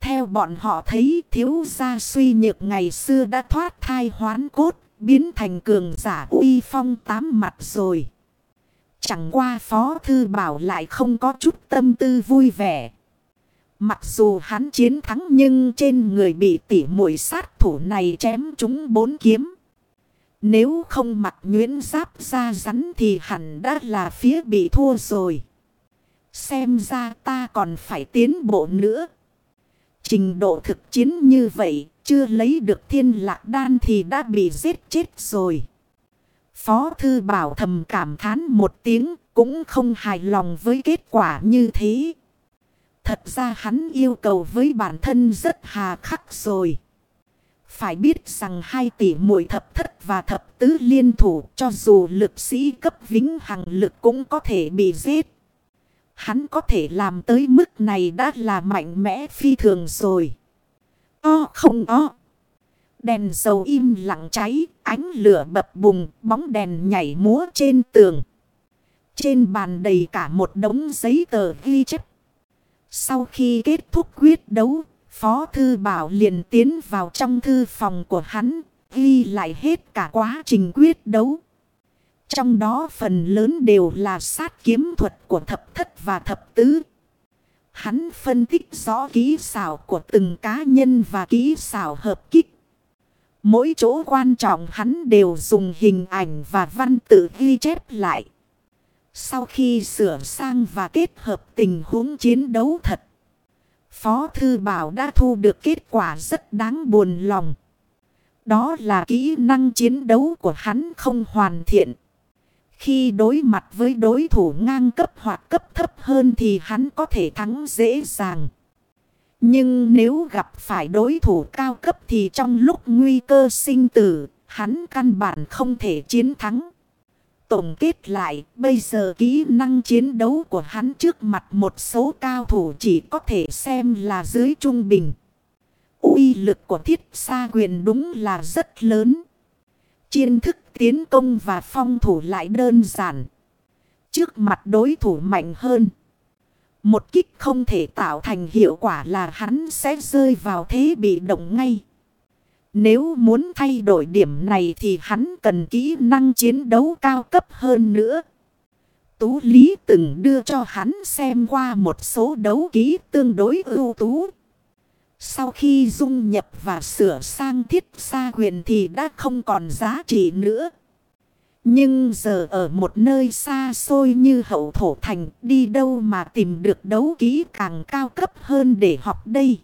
Speaker 1: Theo bọn họ thấy thiếu gia suy nhược ngày xưa đã thoát thai hoán cốt, biến thành cường giả uy phong tám mặt rồi. Chẳng qua phó thư bảo lại không có chút tâm tư vui vẻ. Mặc dù hắn chiến thắng nhưng trên người bị tỉ mũi sát thủ này chém chúng bốn kiếm. Nếu không mặc nhuyễn giáp ra rắn thì hẳn đã là phía bị thua rồi. Xem ra ta còn phải tiến bộ nữa. Trình độ thực chiến như vậy, chưa lấy được thiên lạc đan thì đã bị giết chết rồi. Phó thư bảo thầm cảm thán một tiếng, cũng không hài lòng với kết quả như thế. Thật ra hắn yêu cầu với bản thân rất hà khắc rồi. Phải biết rằng hai tỷ muội thập thất và thập tứ liên thủ cho dù lực sĩ cấp vĩnh hằng lực cũng có thể bị giết. Hắn có thể làm tới mức này đã là mạnh mẽ phi thường rồi. O không o. Đèn dầu im lặng cháy, ánh lửa bập bùng, bóng đèn nhảy múa trên tường. Trên bàn đầy cả một đống giấy tờ ghi chép. Sau khi kết thúc quyết đấu, Phó Thư Bảo liền tiến vào trong thư phòng của hắn, ghi lại hết cả quá trình quyết đấu. Trong đó phần lớn đều là sát kiếm thuật của thập thất và thập tứ. Hắn phân tích rõ kỹ xảo của từng cá nhân và kỹ xảo hợp kích. Mỗi chỗ quan trọng hắn đều dùng hình ảnh và văn tự ghi chép lại. Sau khi sửa sang và kết hợp tình huống chiến đấu thật. Phó Thư Bảo đã thu được kết quả rất đáng buồn lòng. Đó là kỹ năng chiến đấu của hắn không hoàn thiện. Khi đối mặt với đối thủ ngang cấp hoặc cấp thấp hơn thì hắn có thể thắng dễ dàng. Nhưng nếu gặp phải đối thủ cao cấp thì trong lúc nguy cơ sinh tử, hắn căn bản không thể chiến thắng. Tổng kết lại, bây giờ kỹ năng chiến đấu của hắn trước mặt một số cao thủ chỉ có thể xem là dưới trung bình. uy lực của thiết sa quyền đúng là rất lớn. Chiên thức tiến công và phong thủ lại đơn giản. Trước mặt đối thủ mạnh hơn. Một kích không thể tạo thành hiệu quả là hắn sẽ rơi vào thế bị động ngay. Nếu muốn thay đổi điểm này thì hắn cần kỹ năng chiến đấu cao cấp hơn nữa. Tú Lý từng đưa cho hắn xem qua một số đấu ký tương đối ưu tú. Sau khi dung nhập và sửa sang thiết xa huyền thì đã không còn giá trị nữa. Nhưng giờ ở một nơi xa xôi như hậu thổ thành đi đâu mà tìm được đấu ký càng cao cấp hơn để học đây.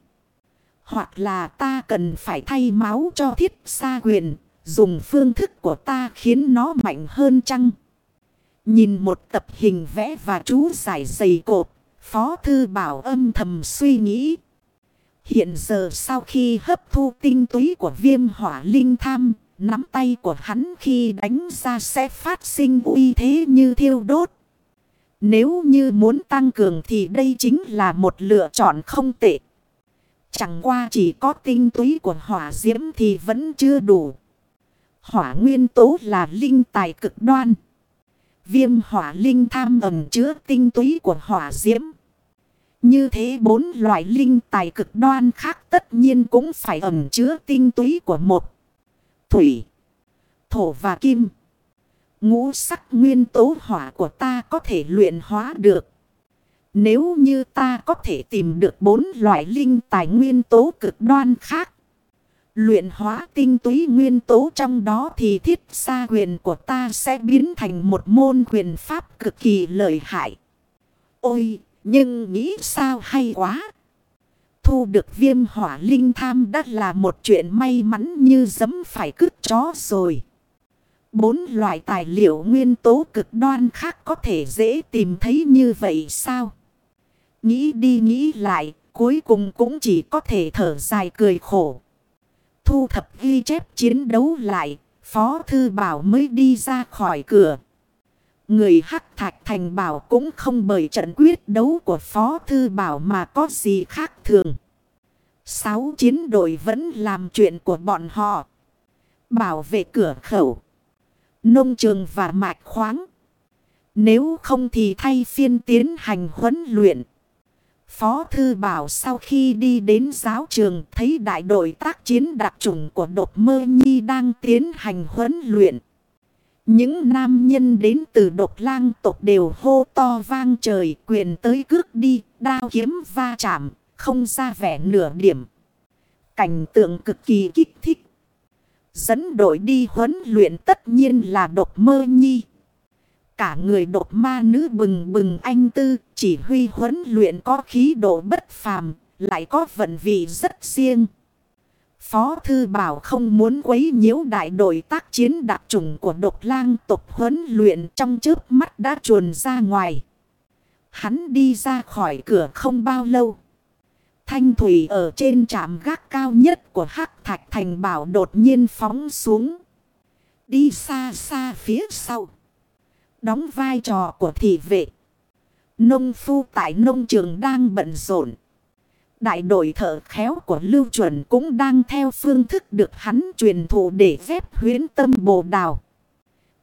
Speaker 1: Hoặc là ta cần phải thay máu cho thiết xa huyền, dùng phương thức của ta khiến nó mạnh hơn chăng? Nhìn một tập hình vẽ và chú giải dày cột, Phó Thư Bảo âm thầm suy nghĩ. Hiện giờ sau khi hấp thu tinh túy của viêm hỏa linh tham, nắm tay của hắn khi đánh ra sẽ phát sinh uy thế như thiêu đốt. Nếu như muốn tăng cường thì đây chính là một lựa chọn không tệ. Chẳng qua chỉ có tinh túy của hỏa diễm thì vẫn chưa đủ. Hỏa nguyên tố là linh tài cực đoan. Viêm hỏa linh tham ẩm chứa tinh túy của hỏa diễm. Như thế bốn loại linh tài cực đoan khác tất nhiên cũng phải ẩm chứa tinh túy của một. Thủy, thổ và kim. Ngũ sắc nguyên tố hỏa của ta có thể luyện hóa được. Nếu như ta có thể tìm được bốn loại linh tài nguyên tố cực đoan khác. Luyện hóa tinh túy nguyên tố trong đó thì thiết xa quyền của ta sẽ biến thành một môn quyền pháp cực kỳ lợi hại. Ôi, nhưng nghĩ sao hay quá. Thu được viêm hỏa linh tham đã là một chuyện may mắn như dấm phải cứt chó rồi. Bốn loại tài liệu nguyên tố cực đoan khác có thể dễ tìm thấy như vậy sao? Nghĩ đi nghĩ lại, cuối cùng cũng chỉ có thể thở dài cười khổ. Thu thập ghi chép chiến đấu lại, Phó Thư Bảo mới đi ra khỏi cửa. Người Hắc Thạch Thành Bảo cũng không bởi trận quyết đấu của Phó Thư Bảo mà có gì khác thường. Sáu chiến đội vẫn làm chuyện của bọn họ. Bảo vệ cửa khẩu. Nông trường và mạch khoáng. Nếu không thì thay phiên tiến hành huấn luyện. Phó Thư Bảo sau khi đi đến giáo trường thấy đại đội tác chiến đặc trùng của đột mơ nhi đang tiến hành huấn luyện. Những nam nhân đến từ đột lang tộc đều hô to vang trời quyền tới cước đi, đao kiếm va chạm, không ra vẻ nửa điểm. Cảnh tượng cực kỳ kích thích. Dẫn đội đi huấn luyện tất nhiên là đột mơ nhi. Cả người đột ma nữ bừng bừng anh tư, chỉ huy huấn luyện có khí độ bất phàm, lại có vận vị rất riêng. Phó Thư Bảo không muốn quấy nhiễu đại đội tác chiến đặc trùng của độc lang tục huấn luyện trong trước mắt đã chuồn ra ngoài. Hắn đi ra khỏi cửa không bao lâu. Thanh thủy ở trên trạm gác cao nhất của Hắc Thạch Thành Bảo đột nhiên phóng xuống. Đi xa xa phía sau. Đóng vai trò của thị vệ. Nông phu tại nông trường đang bận rộn. Đại đội thợ khéo của Lưu Chuẩn cũng đang theo phương thức được hắn truyền thụ để phép huyến tâm bồ đào.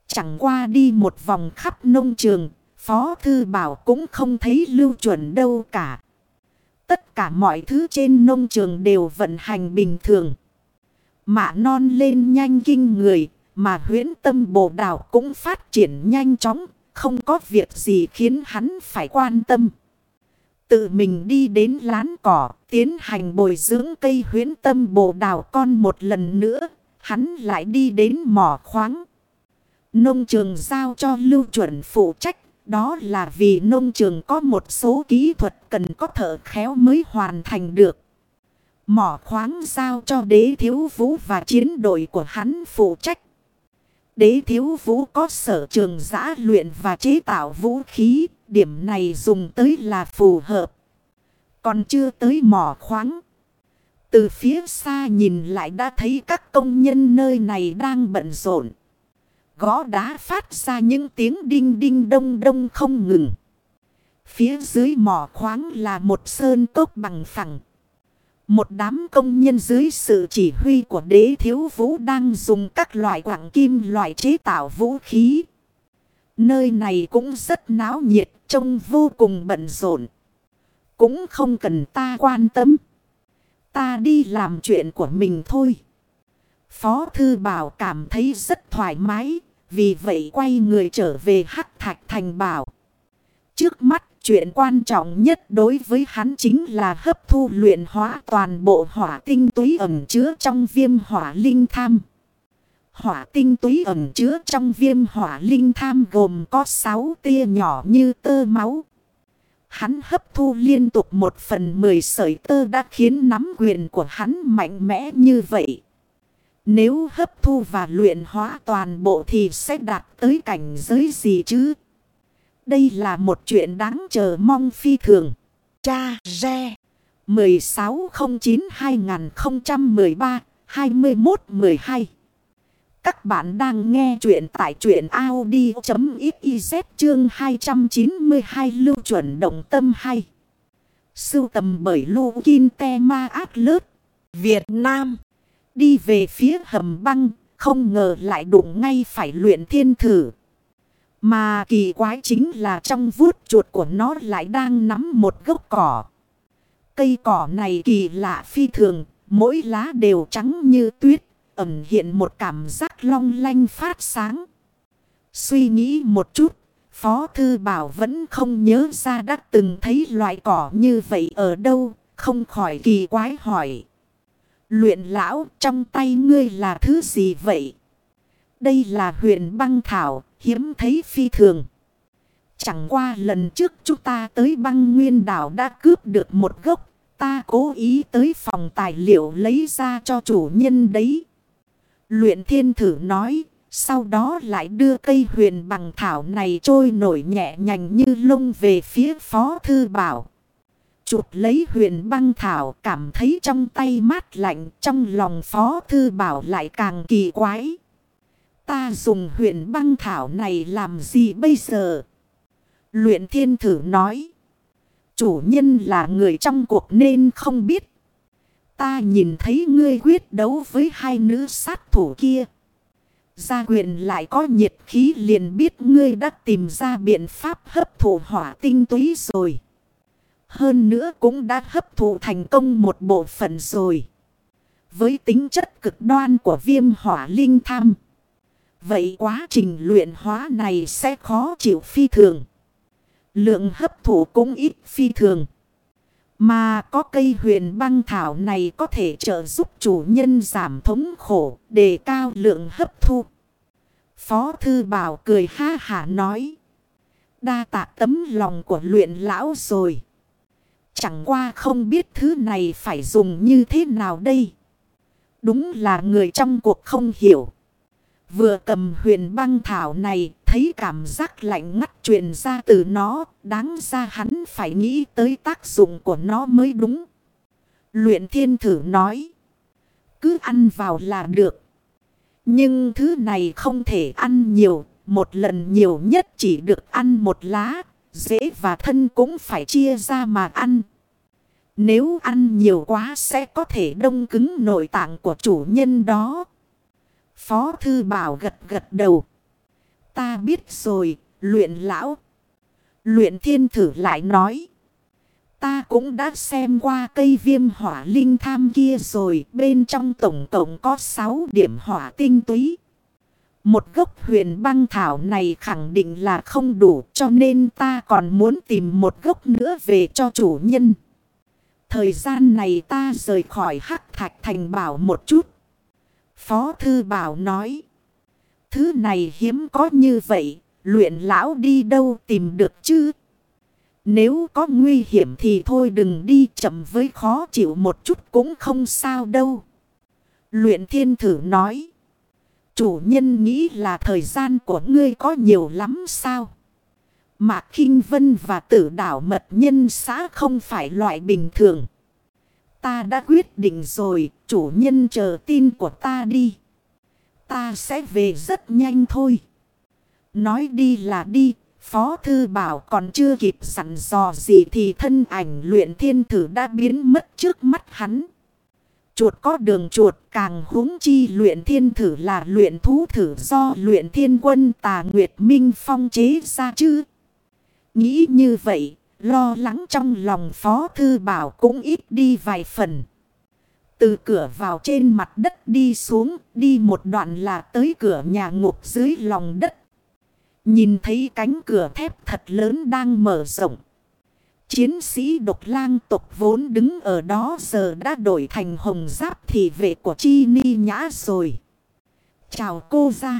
Speaker 1: Chẳng qua đi một vòng khắp nông trường, Phó Thư Bảo cũng không thấy Lưu Chuẩn đâu cả. Tất cả mọi thứ trên nông trường đều vận hành bình thường. Mạ non lên nhanh kinh người, mà huyến tâm bồ đào cũng phát triển nhanh chóng, không có việc gì khiến hắn phải quan tâm. Tự mình đi đến lán cỏ, tiến hành bồi dưỡng cây huyến tâm bồ đào con một lần nữa, hắn lại đi đến mỏ khoáng. Nông trường giao cho lưu chuẩn phụ trách, đó là vì nông trường có một số kỹ thuật cần có thợ khéo mới hoàn thành được. Mỏ khoáng giao cho đế thiếu vũ và chiến đội của hắn phụ trách. Đế thiếu vũ có sở trường giã luyện và chế tạo vũ khí. Điểm này dùng tới là phù hợp. Còn chưa tới mỏ khoáng. Từ phía xa nhìn lại đã thấy các công nhân nơi này đang bận rộn. Gõ đá phát ra những tiếng đinh đinh đông đông không ngừng. Phía dưới mỏ khoáng là một sơn cốc bằng phẳng. Một đám công nhân dưới sự chỉ huy của đế thiếu vũ đang dùng các loại quảng kim loại chế tạo vũ khí. Nơi này cũng rất náo nhiệt, trông vô cùng bận rộn. Cũng không cần ta quan tâm. Ta đi làm chuyện của mình thôi. Phó Thư Bảo cảm thấy rất thoải mái, vì vậy quay người trở về Hắc Thạch Thành Bảo. Trước mắt chuyện quan trọng nhất đối với hắn chính là hấp thu luyện hóa toàn bộ hỏa tinh túy ẩm chứa trong viêm hỏa linh tham. Hỏa tinh túy ẩm chứa trong viêm hỏa linh tham gồm có 6 tia nhỏ như tơ máu. Hắn hấp thu liên tục một phần mười sợi tơ đã khiến nắm quyền của hắn mạnh mẽ như vậy. Nếu hấp thu và luyện hóa toàn bộ thì sẽ đạt tới cảnh giới gì chứ? Đây là một chuyện đáng chờ mong phi thường. Cha Re 1609-2013-2112 các bạn đang nghe chuyện tại chuyện Audi.xyz chương 292 lưu chuẩn động tâm hay. Sưu tầm bởi Lô Kinh Te Ma Át Lớt, Việt Nam. Đi về phía hầm băng, không ngờ lại đụng ngay phải luyện thiên thử. Mà kỳ quái chính là trong vuốt chuột của nó lại đang nắm một gốc cỏ. Cây cỏ này kỳ lạ phi thường, mỗi lá đều trắng như tuyết, ẩn hiện một cảm giác long lanh phát sáng. Suy nghĩ một chút, Phó Thư Bảo vẫn không nhớ ra đã từng thấy loại cỏ như vậy ở đâu, không khỏi kỳ quái hỏi. Luyện lão trong tay ngươi là thứ gì vậy? Đây là huyền băng thảo, hiếm thấy phi thường. Chẳng qua lần trước chúng ta tới băng nguyên đảo đã cướp được một gốc. Ta cố ý tới phòng tài liệu lấy ra cho chủ nhân đấy. Luyện thiên thử nói. Sau đó lại đưa cây huyền bằng thảo này trôi nổi nhẹ nhành như lông về phía phó thư bảo. chụp lấy huyền băng thảo, cảm thấy trong tay mát lạnh, trong lòng phó thư bảo lại càng kỳ quái. Ta dùng huyền băng thảo này làm gì bây giờ? Luyện thiên thử nói. Chủ nhân là người trong cuộc nên không biết. Ta nhìn thấy ngươi quyết đấu với hai nữ sát thủ kia. Gia quyền lại có nhiệt khí liền biết ngươi đã tìm ra biện pháp hấp thụ hỏa tinh túy rồi. Hơn nữa cũng đã hấp thụ thành công một bộ phận rồi. Với tính chất cực đoan của viêm hỏa linh tham. Vậy quá trình luyện hóa này sẽ khó chịu phi thường. Lượng hấp thụ cũng ít phi thường. Mà có cây huyền băng thảo này có thể trợ giúp chủ nhân giảm thống khổ, đề cao lượng hấp thu. Phó thư bảo cười ha hả nói. Đa tạ tấm lòng của luyện lão rồi. Chẳng qua không biết thứ này phải dùng như thế nào đây. Đúng là người trong cuộc không hiểu. Vừa cầm huyền băng thảo này, thấy cảm giác lạnh ngắt truyền ra từ nó, đáng ra hắn phải nghĩ tới tác dụng của nó mới đúng. Luyện thiên thử nói, cứ ăn vào là được. Nhưng thứ này không thể ăn nhiều, một lần nhiều nhất chỉ được ăn một lá, dễ và thân cũng phải chia ra mà ăn. Nếu ăn nhiều quá sẽ có thể đông cứng nội tạng của chủ nhân đó. Phó thư bảo gật gật đầu. Ta biết rồi, luyện lão. Luyện thiên thử lại nói. Ta cũng đã xem qua cây viêm hỏa linh tham kia rồi. Bên trong tổng tổng có 6 điểm hỏa tinh túy. Một gốc huyền băng thảo này khẳng định là không đủ cho nên ta còn muốn tìm một gốc nữa về cho chủ nhân. Thời gian này ta rời khỏi hắc thạch thành bảo một chút. Phó Thư Bảo nói. Thứ này hiếm có như vậy, luyện lão đi đâu tìm được chứ? Nếu có nguy hiểm thì thôi đừng đi chậm với khó chịu một chút cũng không sao đâu. Luyện thiên thử nói. Chủ nhân nghĩ là thời gian của ngươi có nhiều lắm sao? Mạc khinh Vân và tử đảo mật nhân xã không phải loại bình thường. Ta đã quyết định rồi, chủ nhân chờ tin của ta đi. Ta sẽ về rất nhanh thôi. Nói đi là đi, Phó Thư Bảo còn chưa kịp sẵn dò gì thì thân ảnh luyện thiên thử đã biến mất trước mắt hắn. Chuột có đường chuột càng húng chi luyện thiên thử là luyện thú thử do luyện thiên quân tà Nguyệt Minh phong chế ra chứ. Nghĩ như vậy, Lo lắng trong lòng Phó Thư Bảo cũng ít đi vài phần. Từ cửa vào trên mặt đất đi xuống, đi một đoạn là tới cửa nhà ngục dưới lòng đất. Nhìn thấy cánh cửa thép thật lớn đang mở rộng. Chiến sĩ độc lang tộc vốn đứng ở đó giờ đã đổi thành hồng giáp thị vệ của Chi Ni Nhã rồi. Chào cô ra.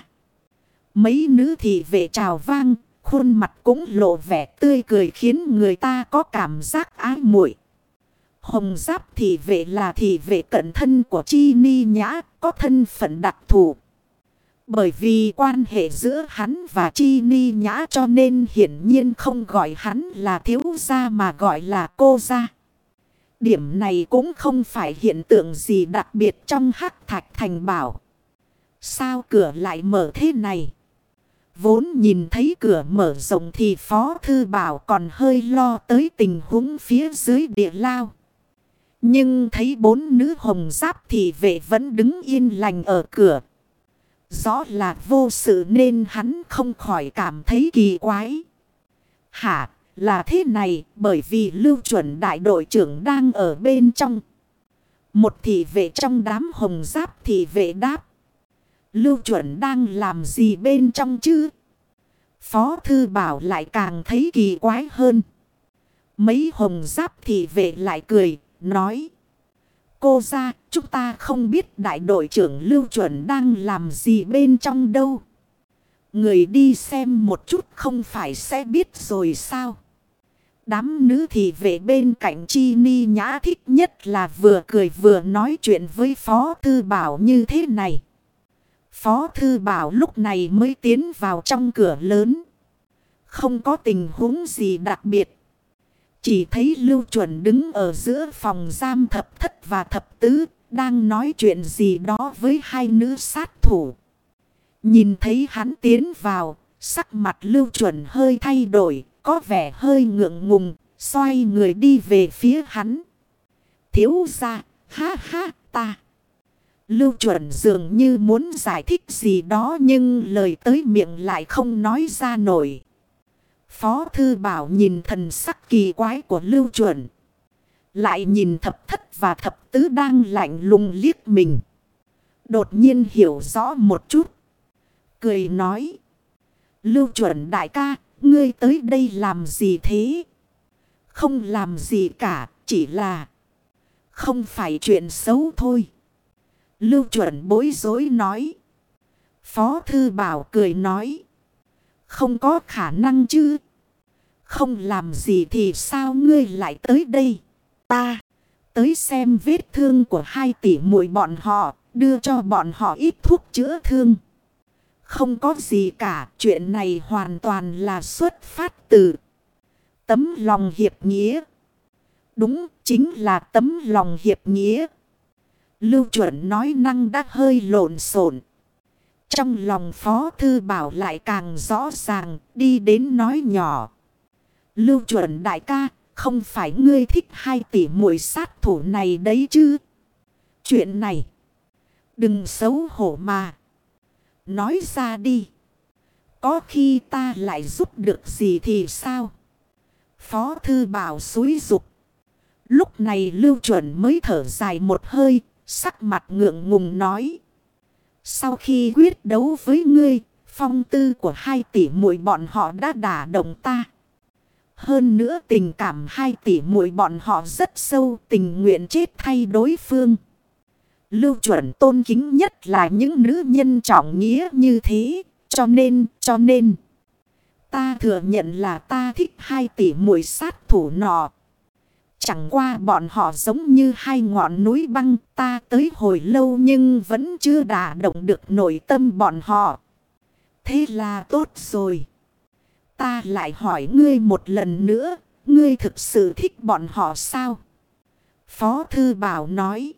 Speaker 1: Mấy nữ thị vệ chào vang, Khuôn mặt cũng lộ vẻ tươi cười khiến người ta có cảm giác ái muội. Hồng giáp thị vệ là thị vệ cận thân của Chi Ni Nhã, có thân phận đặc thù. Bởi vì quan hệ giữa hắn và Chi Ni Nhã cho nên hiển nhiên không gọi hắn là thiếu gia mà gọi là cô gia. Điểm này cũng không phải hiện tượng gì đặc biệt trong hắc thạch thành bảo. Sao cửa lại mở thế này? Vốn nhìn thấy cửa mở rộng thì Phó Thư Bảo còn hơi lo tới tình huống phía dưới địa lao. Nhưng thấy bốn nữ hồng giáp thì vệ vẫn đứng yên lành ở cửa. Rõ là vô sự nên hắn không khỏi cảm thấy kỳ quái. Hả, là thế này bởi vì lưu chuẩn đại đội trưởng đang ở bên trong. Một thị vệ trong đám hồng giáp thị vệ đáp. Lưu chuẩn đang làm gì bên trong chứ? Phó thư bảo lại càng thấy kỳ quái hơn. Mấy hồng giáp thì vệ lại cười, nói. Cô ra, chúng ta không biết đại đội trưởng Lưu Chuẩn đang làm gì bên trong đâu. Người đi xem một chút không phải sẽ biết rồi sao. Đám nữ thì về bên cạnh Chi Ni Nhã thích nhất là vừa cười vừa nói chuyện với Phó Thư Bảo như thế này. Phó Thư Bảo lúc này mới tiến vào trong cửa lớn. Không có tình huống gì đặc biệt. Chỉ thấy Lưu Chuẩn đứng ở giữa phòng giam thập thất và thập tứ, đang nói chuyện gì đó với hai nữ sát thủ. Nhìn thấy hắn tiến vào, sắc mặt Lưu Chuẩn hơi thay đổi, có vẻ hơi ngượng ngùng, xoay người đi về phía hắn. Thiếu ra, ha ha, ta. Lưu chuẩn dường như muốn giải thích gì đó nhưng lời tới miệng lại không nói ra nổi. Phó thư bảo nhìn thần sắc kỳ quái của lưu chuẩn. Lại nhìn thập thất và thập tứ đang lạnh lùng liếc mình. Đột nhiên hiểu rõ một chút. Cười nói. Lưu chuẩn đại ca, ngươi tới đây làm gì thế? Không làm gì cả, chỉ là... Không phải chuyện xấu thôi. Lưu chuẩn bối rối nói. Phó thư bảo cười nói. Không có khả năng chứ. Không làm gì thì sao ngươi lại tới đây? Ta tới xem vết thương của hai tỷ muội bọn họ, đưa cho bọn họ ít thuốc chữa thương. Không có gì cả, chuyện này hoàn toàn là xuất phát từ tấm lòng hiệp nghĩa. Đúng, chính là tấm lòng hiệp nghĩa. Lưu chuẩn nói năng đã hơi lộn xộn. Trong lòng Phó Thư Bảo lại càng rõ ràng, đi đến nói nhỏ. Lưu chuẩn đại ca, không phải ngươi thích hai tỷ muội sát thủ này đấy chứ. Chuyện này, đừng xấu hổ mà. Nói ra đi. Có khi ta lại giúp được gì thì sao? Phó Thư Bảo suối dục. Lúc này Lưu Chuẩn mới thở dài một hơi, sắc mặt ngượng ngùng nói. Sau khi quyết đấu với ngươi, phong tư của hai tỷ muội bọn họ đã đả động ta. Hơn nữa tình cảm hai tỷ muội bọn họ rất sâu tình nguyện chết thay đối phương. Lưu chuẩn tôn kính nhất là những nữ nhân trọng nghĩa như thế. Cho nên, cho nên. Ta thừa nhận là ta thích hai tỷ muội sát thủ nọ. Chẳng qua bọn họ giống như hai ngọn núi băng ta tới hồi lâu nhưng vẫn chưa đả động được nội tâm bọn họ. Thế là tốt rồi. Ta lại hỏi ngươi một lần nữa, ngươi thực sự thích bọn họ sao? Phó Thư Bảo nói.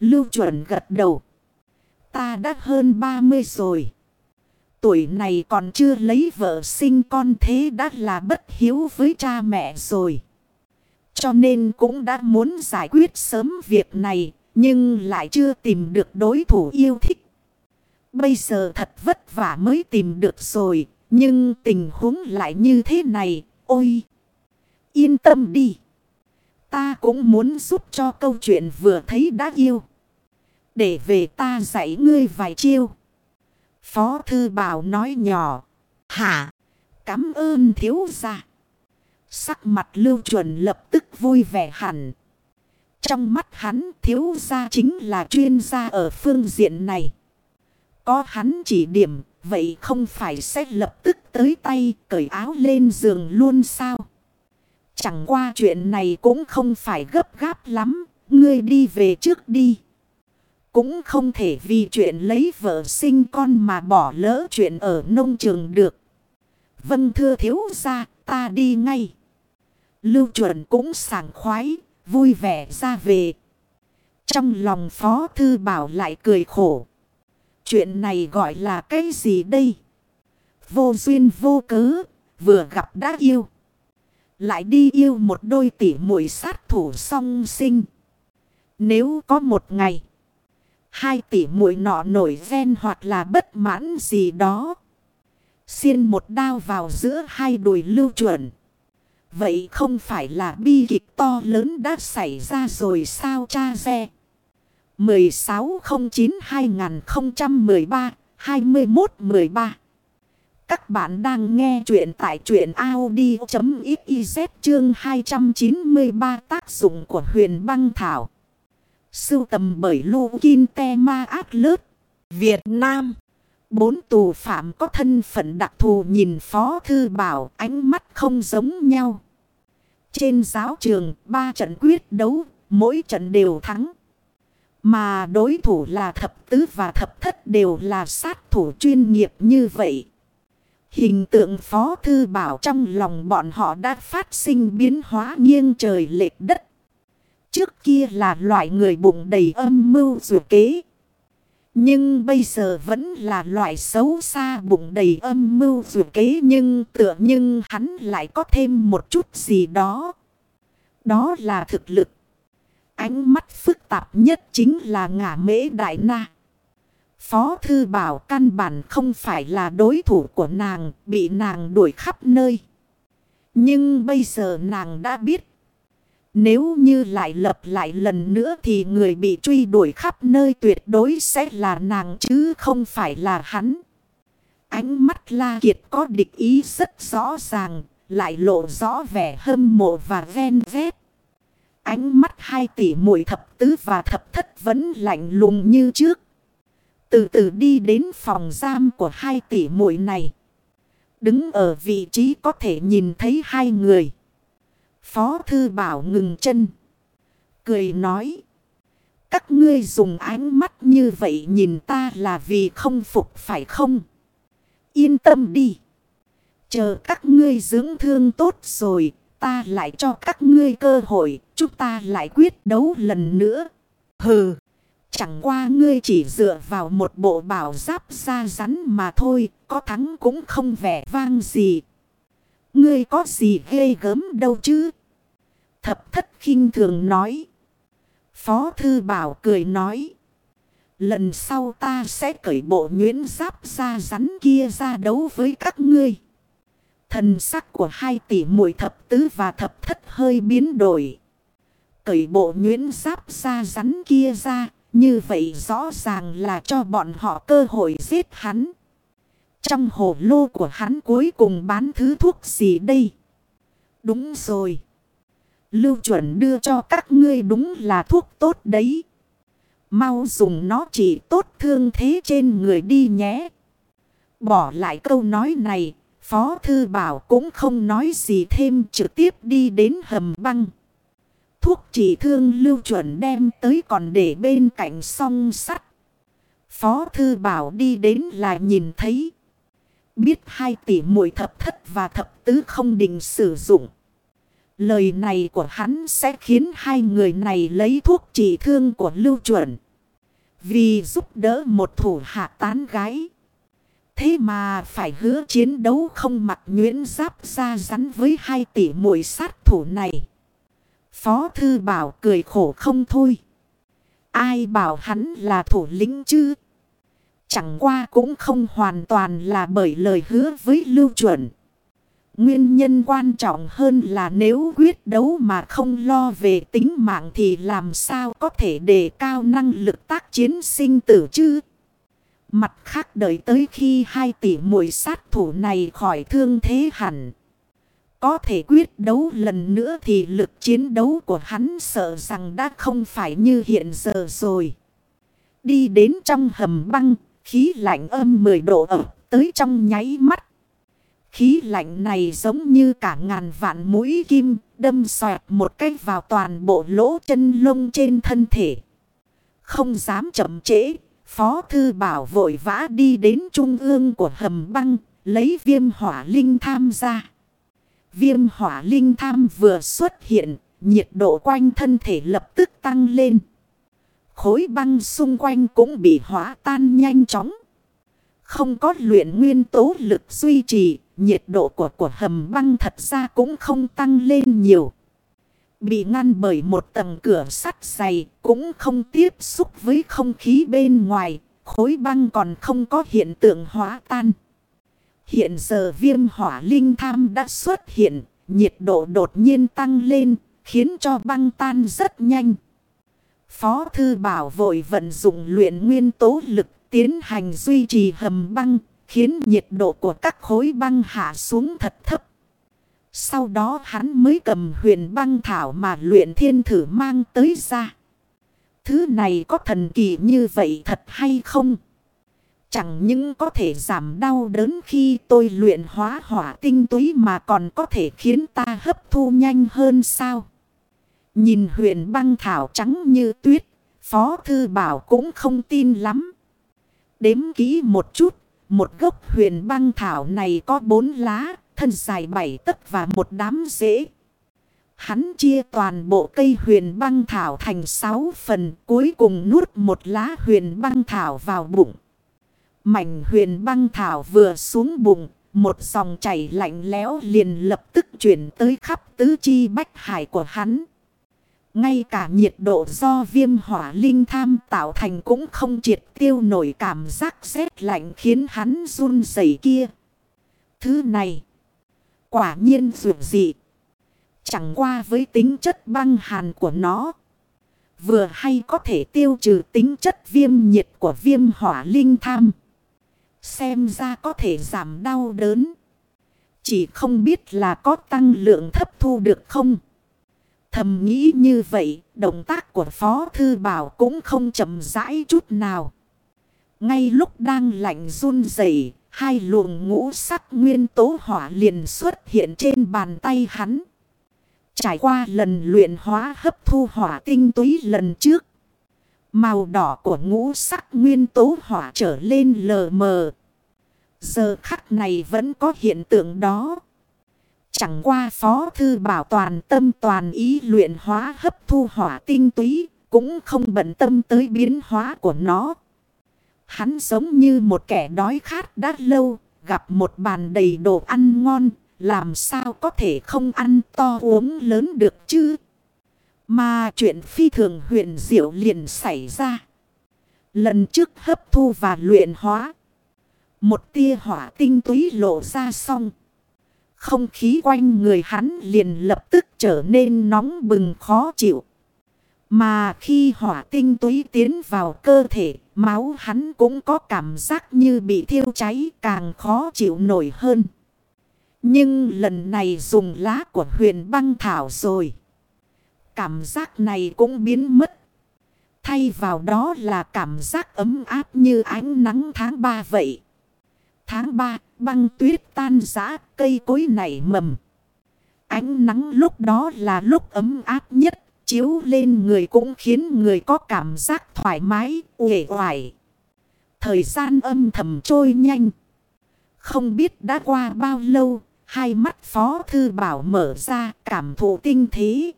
Speaker 1: Lưu chuẩn gật đầu. Ta đã hơn 30 rồi. Tuổi này còn chưa lấy vợ sinh con thế đã là bất hiếu với cha mẹ rồi. Cho nên cũng đã muốn giải quyết sớm việc này, nhưng lại chưa tìm được đối thủ yêu thích. Bây giờ thật vất vả mới tìm được rồi, nhưng tình huống lại như thế này, ôi! Yên tâm đi! Ta cũng muốn giúp cho câu chuyện vừa thấy đã yêu. Để về ta dạy ngươi vài chiêu. Phó Thư Bảo nói nhỏ. Hả? Cảm ơn thiếu gia. Sắc mặt lưu chuẩn lập tức vui vẻ hẳn. Trong mắt hắn thiếu gia chính là chuyên gia ở phương diện này. Có hắn chỉ điểm, vậy không phải sẽ lập tức tới tay cởi áo lên giường luôn sao? Chẳng qua chuyện này cũng không phải gấp gáp lắm, ngươi đi về trước đi. Cũng không thể vì chuyện lấy vợ sinh con mà bỏ lỡ chuyện ở nông trường được. Vâng thưa thiếu gia, ta đi ngay. Lưu chuẩn cũng sảng khoái, vui vẻ ra về. Trong lòng Phó Thư Bảo lại cười khổ. Chuyện này gọi là cái gì đây? Vô duyên vô cớ, vừa gặp đã yêu. Lại đi yêu một đôi tỷ muội sát thủ song sinh. Nếu có một ngày, hai tỷ muội nọ nổi ven hoặc là bất mãn gì đó. Xiên một đao vào giữa hai đùi lưu chuẩn. Vậy không phải là bi kịch to lớn đã xảy ra rồi sao cha xe? 1609-2013-2113 Các bạn đang nghe chuyện tại chuyện Audi.xyz chương 293 tác dụng của huyền băng thảo. Sưu tầm bởi Lô Kinh Te Ma Át Lớt, Việt Nam. Bốn tù phạm có thân phận đặc thù nhìn Phó Thư Bảo ánh mắt không giống nhau. Trên giáo trường, ba trận quyết đấu, mỗi trận đều thắng. Mà đối thủ là thập tứ và thập thất đều là sát thủ chuyên nghiệp như vậy. Hình tượng Phó Thư Bảo trong lòng bọn họ đã phát sinh biến hóa nghiêng trời lệch đất. Trước kia là loại người bụng đầy âm mưu dù kế. Nhưng bây giờ vẫn là loại xấu xa bụng đầy âm mưu dù kế nhưng tựa nhưng hắn lại có thêm một chút gì đó. Đó là thực lực. Ánh mắt phức tạp nhất chính là ngả mễ đại na. Phó thư bảo căn bản không phải là đối thủ của nàng, bị nàng đuổi khắp nơi. Nhưng bây giờ nàng đã biết. Nếu như lại lập lại lần nữa thì người bị truy đuổi khắp nơi tuyệt đối sẽ là nàng chứ không phải là hắn. Ánh mắt La Kiệt có địch ý rất rõ ràng, lại lộ rõ vẻ hâm mộ và ven vét. Ánh mắt hai tỷ muội thập tứ và thập thất vẫn lạnh lùng như trước. Từ từ đi đến phòng giam của hai tỷ muội này. Đứng ở vị trí có thể nhìn thấy hai người. Phó thư bảo ngừng chân. Cười nói. Các ngươi dùng ánh mắt như vậy nhìn ta là vì không phục phải không? Yên tâm đi. Chờ các ngươi dưỡng thương tốt rồi. Ta lại cho các ngươi cơ hội. Chúng ta lại quyết đấu lần nữa. Hừ. Chẳng qua ngươi chỉ dựa vào một bộ bảo giáp da rắn mà thôi. Có thắng cũng không vẻ vang gì. Ngươi có gì ghê gớm đâu chứ? Thập thất khinh thường nói. Phó thư bảo cười nói. Lần sau ta sẽ cởi bộ nhuyễn giáp ra rắn kia ra đấu với các ngươi. Thần sắc của hai tỷ muội thập tứ và thập thất hơi biến đổi. Cởi bộ nhuyễn giáp ra rắn kia ra. Như vậy rõ ràng là cho bọn họ cơ hội giết hắn. Trong hồ lô của hắn cuối cùng bán thứ thuốc gì đây? Đúng rồi. Lưu chuẩn đưa cho các ngươi đúng là thuốc tốt đấy. Mau dùng nó chỉ tốt thương thế trên người đi nhé. Bỏ lại câu nói này, Phó Thư Bảo cũng không nói gì thêm, trực tiếp đi đến hầm băng. Thuốc chỉ thương lưu chuẩn đem tới còn để bên cạnh song sắt. Phó Thư Bảo đi đến là nhìn thấy. Biết hai tỷ muội thập thất và thập tứ không định sử dụng. Lời này của hắn sẽ khiến hai người này lấy thuốc trị thương của lưu chuẩn. Vì giúp đỡ một thủ hạ tán gái. Thế mà phải hứa chiến đấu không mặc nhuyễn giáp ra rắn với hai tỷ mũi sát thủ này. Phó thư bảo cười khổ không thôi. Ai bảo hắn là thủ lĩnh chứ? Chẳng qua cũng không hoàn toàn là bởi lời hứa với lưu chuẩn. Nguyên nhân quan trọng hơn là nếu quyết đấu mà không lo về tính mạng thì làm sao có thể đề cao năng lực tác chiến sinh tử chứ. Mặt khác đợi tới khi hai tỷ muội sát thủ này khỏi thương thế hẳn. Có thể quyết đấu lần nữa thì lực chiến đấu của hắn sợ rằng đã không phải như hiện giờ rồi. Đi đến trong hầm băng, khí lạnh âm 10 độ ẩm tới trong nháy mắt. Khí lạnh này giống như cả ngàn vạn mũi kim đâm xoẹt một cách vào toàn bộ lỗ chân lông trên thân thể. Không dám chậm trễ, Phó Thư Bảo vội vã đi đến trung ương của hầm băng, lấy viêm hỏa linh tham ra. Viêm hỏa linh tham vừa xuất hiện, nhiệt độ quanh thân thể lập tức tăng lên. Khối băng xung quanh cũng bị hỏa tan nhanh chóng. Không có luyện nguyên tố lực duy trì, nhiệt độ của của hầm băng thật ra cũng không tăng lên nhiều. Bị ngăn bởi một tầng cửa sắt dày, cũng không tiếp xúc với không khí bên ngoài, khối băng còn không có hiện tượng hóa tan. Hiện giờ viêm hỏa linh tham đã xuất hiện, nhiệt độ đột nhiên tăng lên, khiến cho băng tan rất nhanh. Phó thư bảo vội vận dụng luyện nguyên tố lực tiến hành duy trì hầm băng, khiến nhiệt độ của các khối băng hạ xuống thật thấp. Sau đó hắn mới cầm huyền băng thảo mà luyện thiên thử mang tới ra. Thứ này có thần kỳ như vậy thật hay không? Chẳng những có thể giảm đau đớn khi tôi luyện hóa hỏa tinh túy mà còn có thể khiến ta hấp thu nhanh hơn sao? Nhìn huyền băng thảo trắng như tuyết, Phó Thư Bảo cũng không tin lắm. Đếm kỹ một chút, một gốc huyền băng thảo này có bốn lá, thân dài bảy tấc và một đám rễ. Hắn chia toàn bộ cây huyền băng thảo thành sáu phần, cuối cùng nuốt một lá huyền băng thảo vào bụng. Mảnh huyền băng thảo vừa xuống bụng, một dòng chảy lạnh lẽo liền lập tức chuyển tới khắp tứ chi bách hải của hắn. Ngay cả nhiệt độ do viêm hỏa linh tham tạo thành cũng không triệt tiêu nổi cảm giác rét lạnh khiến hắn run rẩy kia. Thứ này, quả nhiên dù dị. Chẳng qua với tính chất băng hàn của nó. Vừa hay có thể tiêu trừ tính chất viêm nhiệt của viêm hỏa linh tham. Xem ra có thể giảm đau đớn. Chỉ không biết là có tăng lượng thấp thu được không. Thầm nghĩ như vậy, động tác của Phó Thư Bảo cũng không chậm rãi chút nào. Ngay lúc đang lạnh run rẩy hai luồng ngũ sắc nguyên tố hỏa liền xuất hiện trên bàn tay hắn. Trải qua lần luyện hóa hấp thu hỏa tinh túy lần trước. Màu đỏ của ngũ sắc nguyên tố hỏa trở lên lờ mờ. Giờ khắc này vẫn có hiện tượng đó. Chẳng qua phó thư bảo toàn tâm toàn ý luyện hóa hấp thu hỏa tinh túy. Cũng không bận tâm tới biến hóa của nó. Hắn giống như một kẻ đói khát đã lâu. Gặp một bàn đầy đồ ăn ngon. Làm sao có thể không ăn to uống lớn được chứ? Mà chuyện phi thường huyền diệu liền xảy ra. Lần trước hấp thu và luyện hóa. Một tia hỏa tinh túy lộ ra xong. Không khí quanh người hắn liền lập tức trở nên nóng bừng khó chịu. Mà khi hỏa tinh túy tiến vào cơ thể, máu hắn cũng có cảm giác như bị thiêu cháy càng khó chịu nổi hơn. Nhưng lần này dùng lá của huyền băng thảo rồi. Cảm giác này cũng biến mất. Thay vào đó là cảm giác ấm áp như ánh nắng tháng 3 vậy. Tháng 3, băng tuyết tan rã, cây cối nảy mầm. Ánh nắng lúc đó là lúc ấm áp nhất, chiếu lên người cũng khiến người có cảm giác thoải mái, uể oải. Thời gian âm thầm trôi nhanh. Không biết đã qua bao lâu, hai mắt Phó Thư Bảo mở ra cảm thụ tinh thế.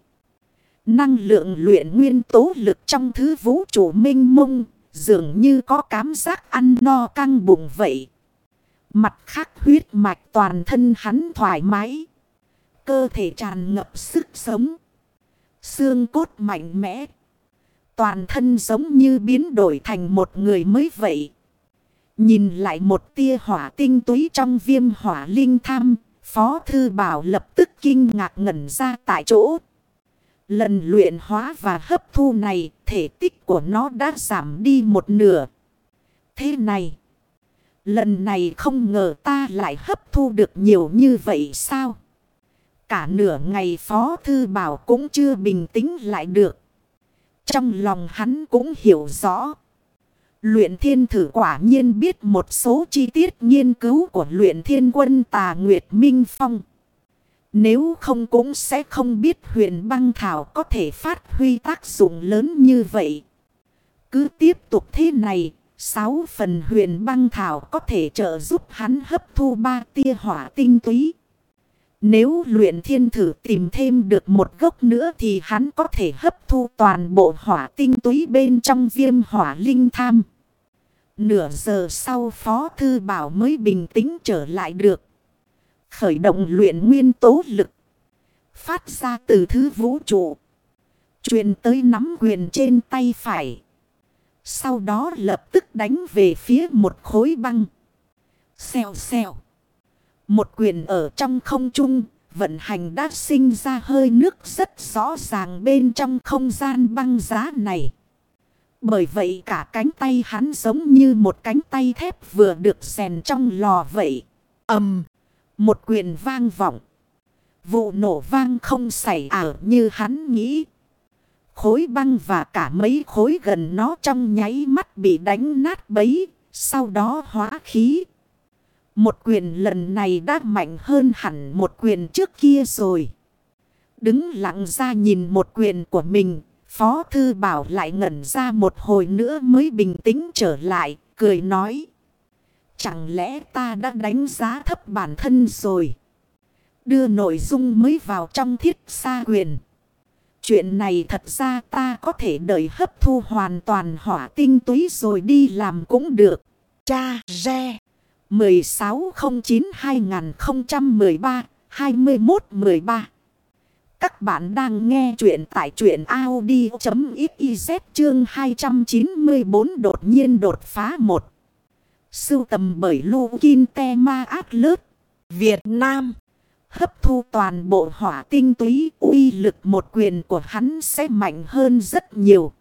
Speaker 1: Năng lượng luyện nguyên tố lực trong thứ vũ trụ minh mông, dường như có cảm giác ăn no căng bụng vậy. Mặt khác huyết mạch toàn thân hắn thoải mái. Cơ thể tràn ngập sức sống. Xương cốt mạnh mẽ. Toàn thân giống như biến đổi thành một người mới vậy. Nhìn lại một tia hỏa tinh túy trong viêm hỏa linh tham. Phó Thư Bảo lập tức kinh ngạc ngẩn ra tại chỗ. Lần luyện hóa và hấp thu này, thể tích của nó đã giảm đi một nửa. Thế này, lần này không ngờ ta lại hấp thu được nhiều như vậy sao? Cả nửa ngày Phó Thư Bảo cũng chưa bình tĩnh lại được. Trong lòng hắn cũng hiểu rõ. Luyện thiên thử quả nhiên biết một số chi tiết nghiên cứu của luyện thiên quân tà Nguyệt Minh Phong. Nếu không cũng sẽ không biết huyền băng thảo có thể phát huy tác dụng lớn như vậy. Cứ tiếp tục thế này, sáu phần huyền băng thảo có thể trợ giúp hắn hấp thu ba tia hỏa tinh túy. Nếu luyện thiên thử tìm thêm được một gốc nữa thì hắn có thể hấp thu toàn bộ hỏa tinh túy bên trong viêm hỏa linh tham. Nửa giờ sau Phó Thư Bảo mới bình tĩnh trở lại được. Khởi động luyện nguyên tố lực. Phát ra từ thứ vũ trụ. truyền tới nắm quyền trên tay phải. Sau đó lập tức đánh về phía một khối băng. Xèo xèo. Một quyền ở trong không trung. Vận hành đã sinh ra hơi nước rất rõ ràng bên trong không gian băng giá này. Bởi vậy cả cánh tay hắn giống như một cánh tay thép vừa được rèn trong lò vậy. ầm Một quyền vang vọng. Vụ nổ vang không xảy ảo như hắn nghĩ. Khối băng và cả mấy khối gần nó trong nháy mắt bị đánh nát bấy. Sau đó hóa khí. Một quyền lần này đã mạnh hơn hẳn một quyền trước kia rồi. Đứng lặng ra nhìn một quyền của mình. Phó Thư Bảo lại ngẩn ra một hồi nữa mới bình tĩnh trở lại, cười nói. Chẳng lẽ ta đã đánh giá thấp bản thân rồi? Đưa nội dung mới vào trong thiết xa quyền. Chuyện này thật ra ta có thể đợi hấp thu hoàn toàn hỏa tinh túy rồi đi làm cũng được. Cha Re 1609-2013-2113 Các bạn đang nghe chuyện tại chuyện Audi.xyz chương 294 đột nhiên đột phá 1. Sưu tầm bởi Lô kin Te Ma Át Việt Nam Hấp thu toàn bộ hỏa tinh túy, uy lực một quyền của hắn sẽ mạnh hơn rất nhiều.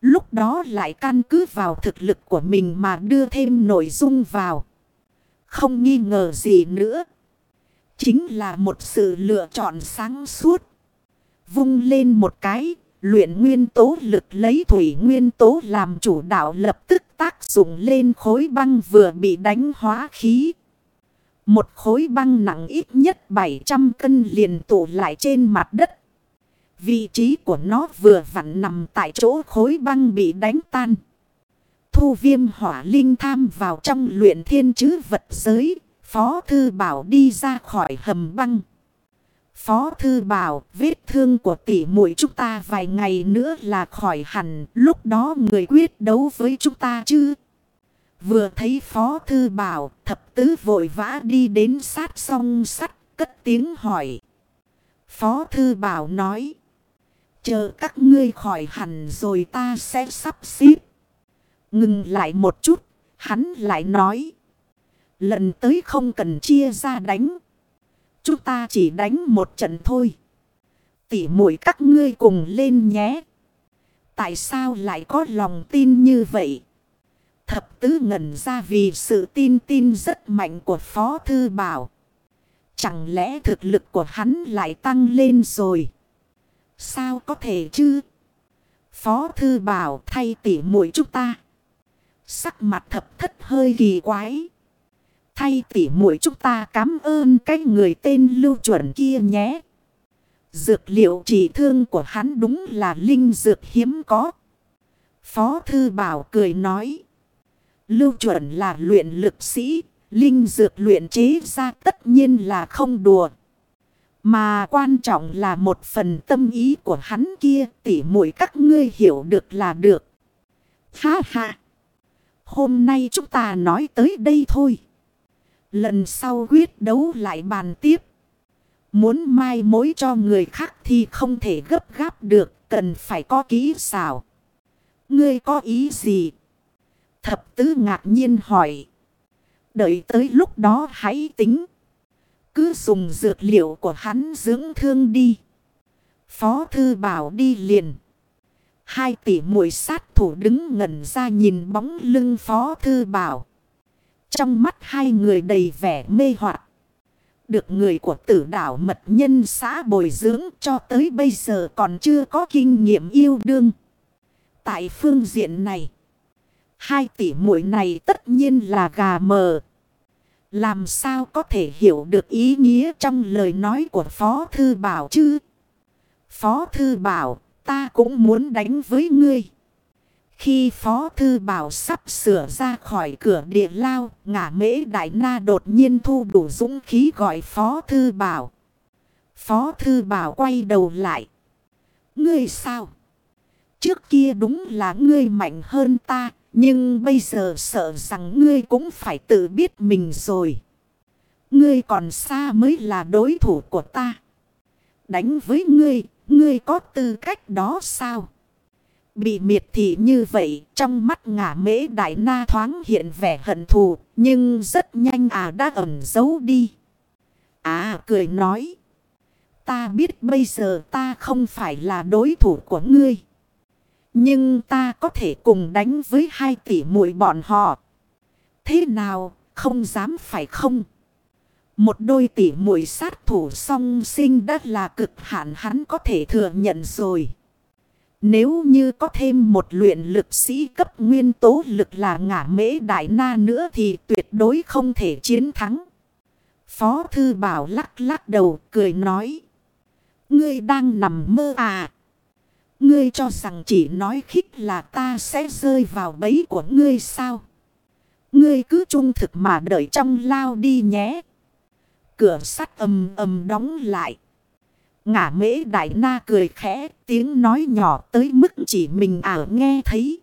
Speaker 1: Lúc đó lại căn cứ vào thực lực của mình mà đưa thêm nội dung vào. Không nghi ngờ gì nữa. Chính là một sự lựa chọn sáng suốt. Vung lên một cái, luyện nguyên tố lực lấy thủy nguyên tố làm chủ đạo lập tức tác dụng lên khối băng vừa bị đánh hóa khí. Một khối băng nặng ít nhất 700 cân liền tụ lại trên mặt đất. Vị trí của nó vừa vặn nằm tại chỗ khối băng bị đánh tan. Thu viêm hỏa linh tham vào trong luyện thiên chứ vật giới. Phó thư bảo đi ra khỏi hầm băng. Phó thư bảo, vết thương của tỷ muội chúng ta vài ngày nữa là khỏi hẳn. Lúc đó người quyết đấu với chúng ta chứ. Vừa thấy phó thư bảo, thập tứ vội vã đi đến sát song sắt, cất tiếng hỏi. Phó thư bảo nói. Chờ các ngươi khỏi hẳn rồi ta sẽ sắp xếp. Ngừng lại một chút, hắn lại nói. Lần tới không cần chia ra đánh. Chúng ta chỉ đánh một trận thôi. Tỉ mũi các ngươi cùng lên nhé. Tại sao lại có lòng tin như vậy? Thập tứ ngẩn ra vì sự tin tin rất mạnh của Phó Thư Bảo. Chẳng lẽ thực lực của hắn lại tăng lên rồi? Sao có thể chứ? Phó thư bảo thay tỉ muội chúng ta. Sắc mặt thập thất hơi kỳ quái. Thay tỉ muội chúng ta cảm ơn cái người tên lưu chuẩn kia nhé. Dược liệu trị thương của hắn đúng là linh dược hiếm có. Phó thư bảo cười nói. Lưu chuẩn là luyện lực sĩ. Linh dược luyện chế ra tất nhiên là không đùa. Mà quan trọng là một phần tâm ý của hắn kia, tỉ mũi các ngươi hiểu được là được. Ha ha! Hôm nay chúng ta nói tới đây thôi. Lần sau quyết đấu lại bàn tiếp. Muốn mai mối cho người khác thì không thể gấp gáp được. Cần phải có kỹ xảo. Ngươi có ý gì? Thập tứ ngạc nhiên hỏi. Đợi tới lúc đó hãy tính. Cứ dùng dược liệu của hắn dưỡng thương đi. Phó thư bảo đi liền. Hai tỷ muội sát thủ đứng ngẩn ra nhìn bóng lưng phó thư bảo. Trong mắt hai người đầy vẻ mê hoặc Được người của tử đảo mật nhân xã bồi dưỡng cho tới bây giờ còn chưa có kinh nghiệm yêu đương. Tại phương diện này, hai tỷ muội này tất nhiên là gà mờ. Làm sao có thể hiểu được ý nghĩa trong lời nói của Phó Thư Bảo chứ? Phó Thư Bảo, ta cũng muốn đánh với ngươi. Khi Phó Thư Bảo sắp sửa ra khỏi cửa địa lao, ngả mễ đại na đột nhiên thu đủ dũng khí gọi Phó Thư Bảo. Phó Thư Bảo quay đầu lại. Ngươi sao? Trước kia đúng là ngươi mạnh hơn ta, nhưng bây giờ sợ rằng ngươi cũng phải tự biết mình rồi. Ngươi còn xa mới là đối thủ của ta. Đánh với ngươi, ngươi có tư cách đó sao? Bị miệt thị như vậy, trong mắt ngả mễ đại na thoáng hiện vẻ hận thù, nhưng rất nhanh à đã ẩn giấu đi. À cười nói. Ta biết bây giờ ta không phải là đối thủ của ngươi. Nhưng ta có thể cùng đánh với hai tỷ muội bọn họ. Thế nào, không dám phải không? Một đôi tỷ muội sát thủ song sinh đã là cực hạn hắn có thể thừa nhận rồi. Nếu như có thêm một luyện lực sĩ cấp nguyên tố lực là ngả mễ đại na nữa thì tuyệt đối không thể chiến thắng. Phó thư bảo lắc lắc đầu cười nói. Ngươi đang nằm mơ à? Ngươi cho rằng chỉ nói khích là ta sẽ rơi vào bẫy của ngươi sao? Ngươi cứ trung thực mà đợi trong lao đi nhé. Cửa sắt ầm ầm đóng lại. Ngả mễ đại na cười khẽ, tiếng nói nhỏ tới mức chỉ mình ả nghe thấy.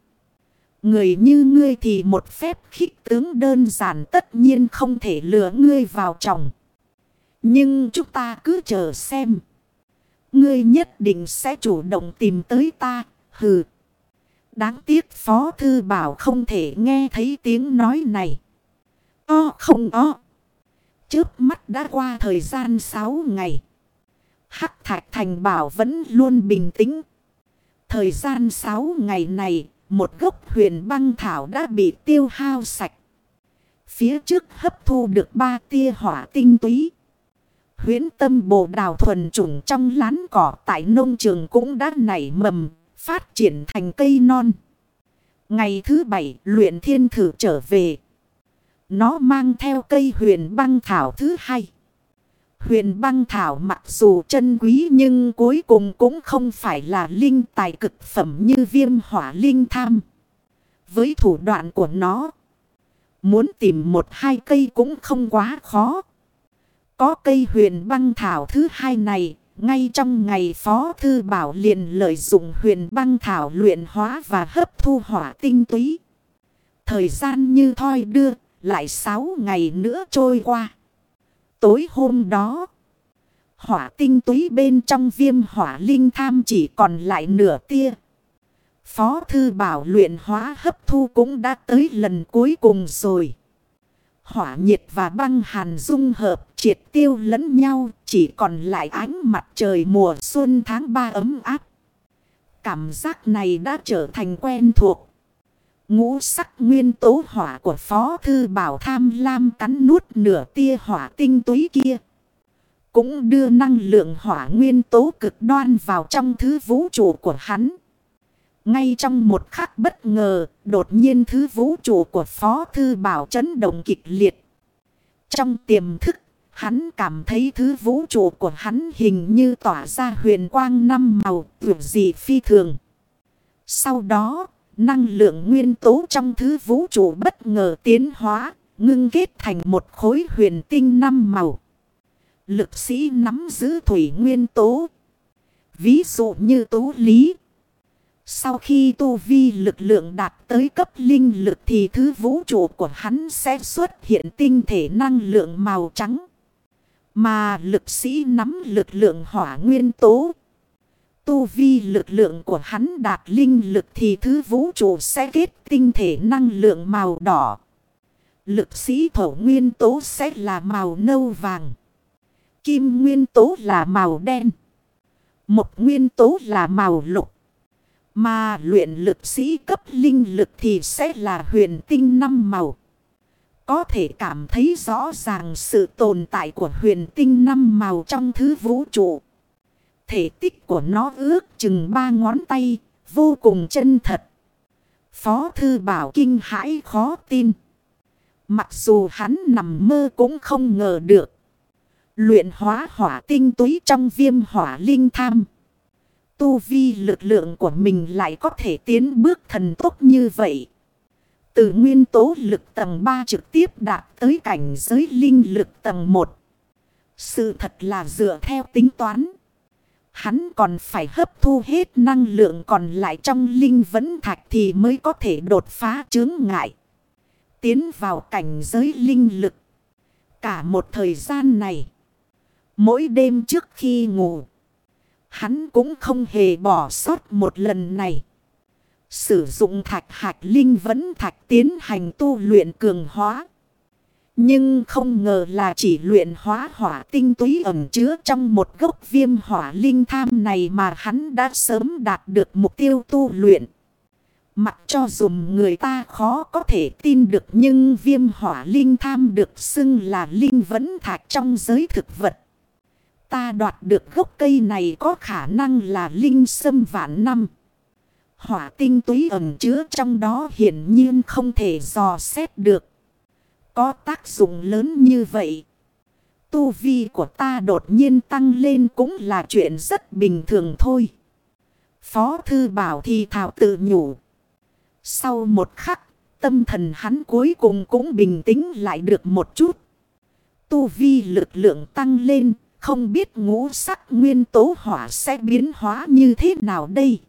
Speaker 1: Người như ngươi thì một phép khích tướng đơn giản tất nhiên không thể lừa ngươi vào chồng. Nhưng chúng ta cứ chờ xem. Ngươi nhất định sẽ chủ động tìm tới ta, hừ. Đáng tiếc Phó Thư Bảo không thể nghe thấy tiếng nói này. O không o. Trước mắt đã qua thời gian 6 ngày. Hắc Thạch Thành Bảo vẫn luôn bình tĩnh. Thời gian 6 ngày này, một gốc huyền băng thảo đã bị tiêu hao sạch. Phía trước hấp thu được ba tia hỏa tinh túy. Huyến tâm bồ đào thuần trùng trong lán cỏ tại nông trường cũng đã nảy mầm, phát triển thành cây non. Ngày thứ bảy luyện thiên thử trở về. Nó mang theo cây huyền băng thảo thứ hai. Huyền băng thảo mặc dù chân quý nhưng cuối cùng cũng không phải là linh tài cực phẩm như viêm hỏa linh tham. Với thủ đoạn của nó, muốn tìm một hai cây cũng không quá khó. Có cây huyền băng thảo thứ hai này, ngay trong ngày Phó Thư Bảo liền lợi dụng huyền băng thảo luyện hóa và hấp thu hỏa tinh túy. Thời gian như thoi đưa, lại 6 ngày nữa trôi qua. Tối hôm đó, hỏa tinh túy bên trong viêm hỏa linh tham chỉ còn lại nửa tia. Phó Thư Bảo luyện hóa hấp thu cũng đã tới lần cuối cùng rồi. Hỏa nhiệt và băng hàn dung hợp triệt tiêu lẫn nhau chỉ còn lại ánh mặt trời mùa xuân tháng 3 ấm áp. Cảm giác này đã trở thành quen thuộc. Ngũ sắc nguyên tố hỏa của Phó Thư Bảo tham lam cắn nuốt nửa tia hỏa tinh túy kia. Cũng đưa năng lượng hỏa nguyên tố cực đoan vào trong thứ vũ trụ của hắn. Ngay trong một khắc bất ngờ, đột nhiên thứ vũ trụ của Phó Thư Bảo chấn động kịch liệt. Trong tiềm thức, hắn cảm thấy thứ vũ trụ của hắn hình như tỏa ra huyền quang năm màu tuyệt dị phi thường. Sau đó, năng lượng nguyên tố trong thứ vũ trụ bất ngờ tiến hóa, ngưng kết thành một khối huyền tinh năm màu. Lực sĩ nắm giữ thủy nguyên tố. Ví dụ như tố lý. Sau khi tu vi lực lượng đạt tới cấp linh lực thì thứ vũ trụ của hắn sẽ xuất hiện tinh thể năng lượng màu trắng. Mà lực sĩ nắm lực lượng hỏa nguyên tố. Tu vi lực lượng của hắn đạt linh lực thì thứ vũ trụ sẽ kết tinh thể năng lượng màu đỏ. Lực sĩ thổ nguyên tố sẽ là màu nâu vàng. Kim nguyên tố là màu đen. Một nguyên tố là màu lục. Mà luyện lực sĩ cấp linh lực thì sẽ là huyền tinh năm màu. Có thể cảm thấy rõ ràng sự tồn tại của huyền tinh năm màu trong thứ vũ trụ. Thể tích của nó ước chừng ba ngón tay, vô cùng chân thật. Phó thư bảo kinh hãi khó tin. Mặc dù hắn nằm mơ cũng không ngờ được. Luyện hóa hỏa tinh túy trong viêm hỏa linh tham. Tu vi lực lượng của mình lại có thể tiến bước thần tốc như vậy. Từ nguyên tố lực tầng 3 trực tiếp đạt tới cảnh giới linh lực tầng 1. Sự thật là dựa theo tính toán. Hắn còn phải hấp thu hết năng lượng còn lại trong linh vấn thạch thì mới có thể đột phá chướng ngại. Tiến vào cảnh giới linh lực. Cả một thời gian này. Mỗi đêm trước khi ngủ. Hắn cũng không hề bỏ sót một lần này. Sử dụng thạch hạch linh vẫn thạch tiến hành tu luyện cường hóa. Nhưng không ngờ là chỉ luyện hóa hỏa tinh túy ẩm chứa trong một gốc viêm hỏa linh tham này mà hắn đã sớm đạt được mục tiêu tu luyện. Mặc cho dùm người ta khó có thể tin được nhưng viêm hỏa linh tham được xưng là linh vẫn thạch trong giới thực vật. Ta đoạt được gốc cây này có khả năng là linh sâm vạn năm. Hỏa tinh túy ẩn chứa trong đó hiển nhiên không thể dò xét được. Có tác dụng lớn như vậy. Tu vi của ta đột nhiên tăng lên cũng là chuyện rất bình thường thôi. Phó thư bảo thì thảo tự nhủ. Sau một khắc, tâm thần hắn cuối cùng cũng bình tĩnh lại được một chút. Tu vi lực lượng tăng lên, không biết ngũ sắc nguyên tố hỏa sẽ biến hóa như thế nào đây.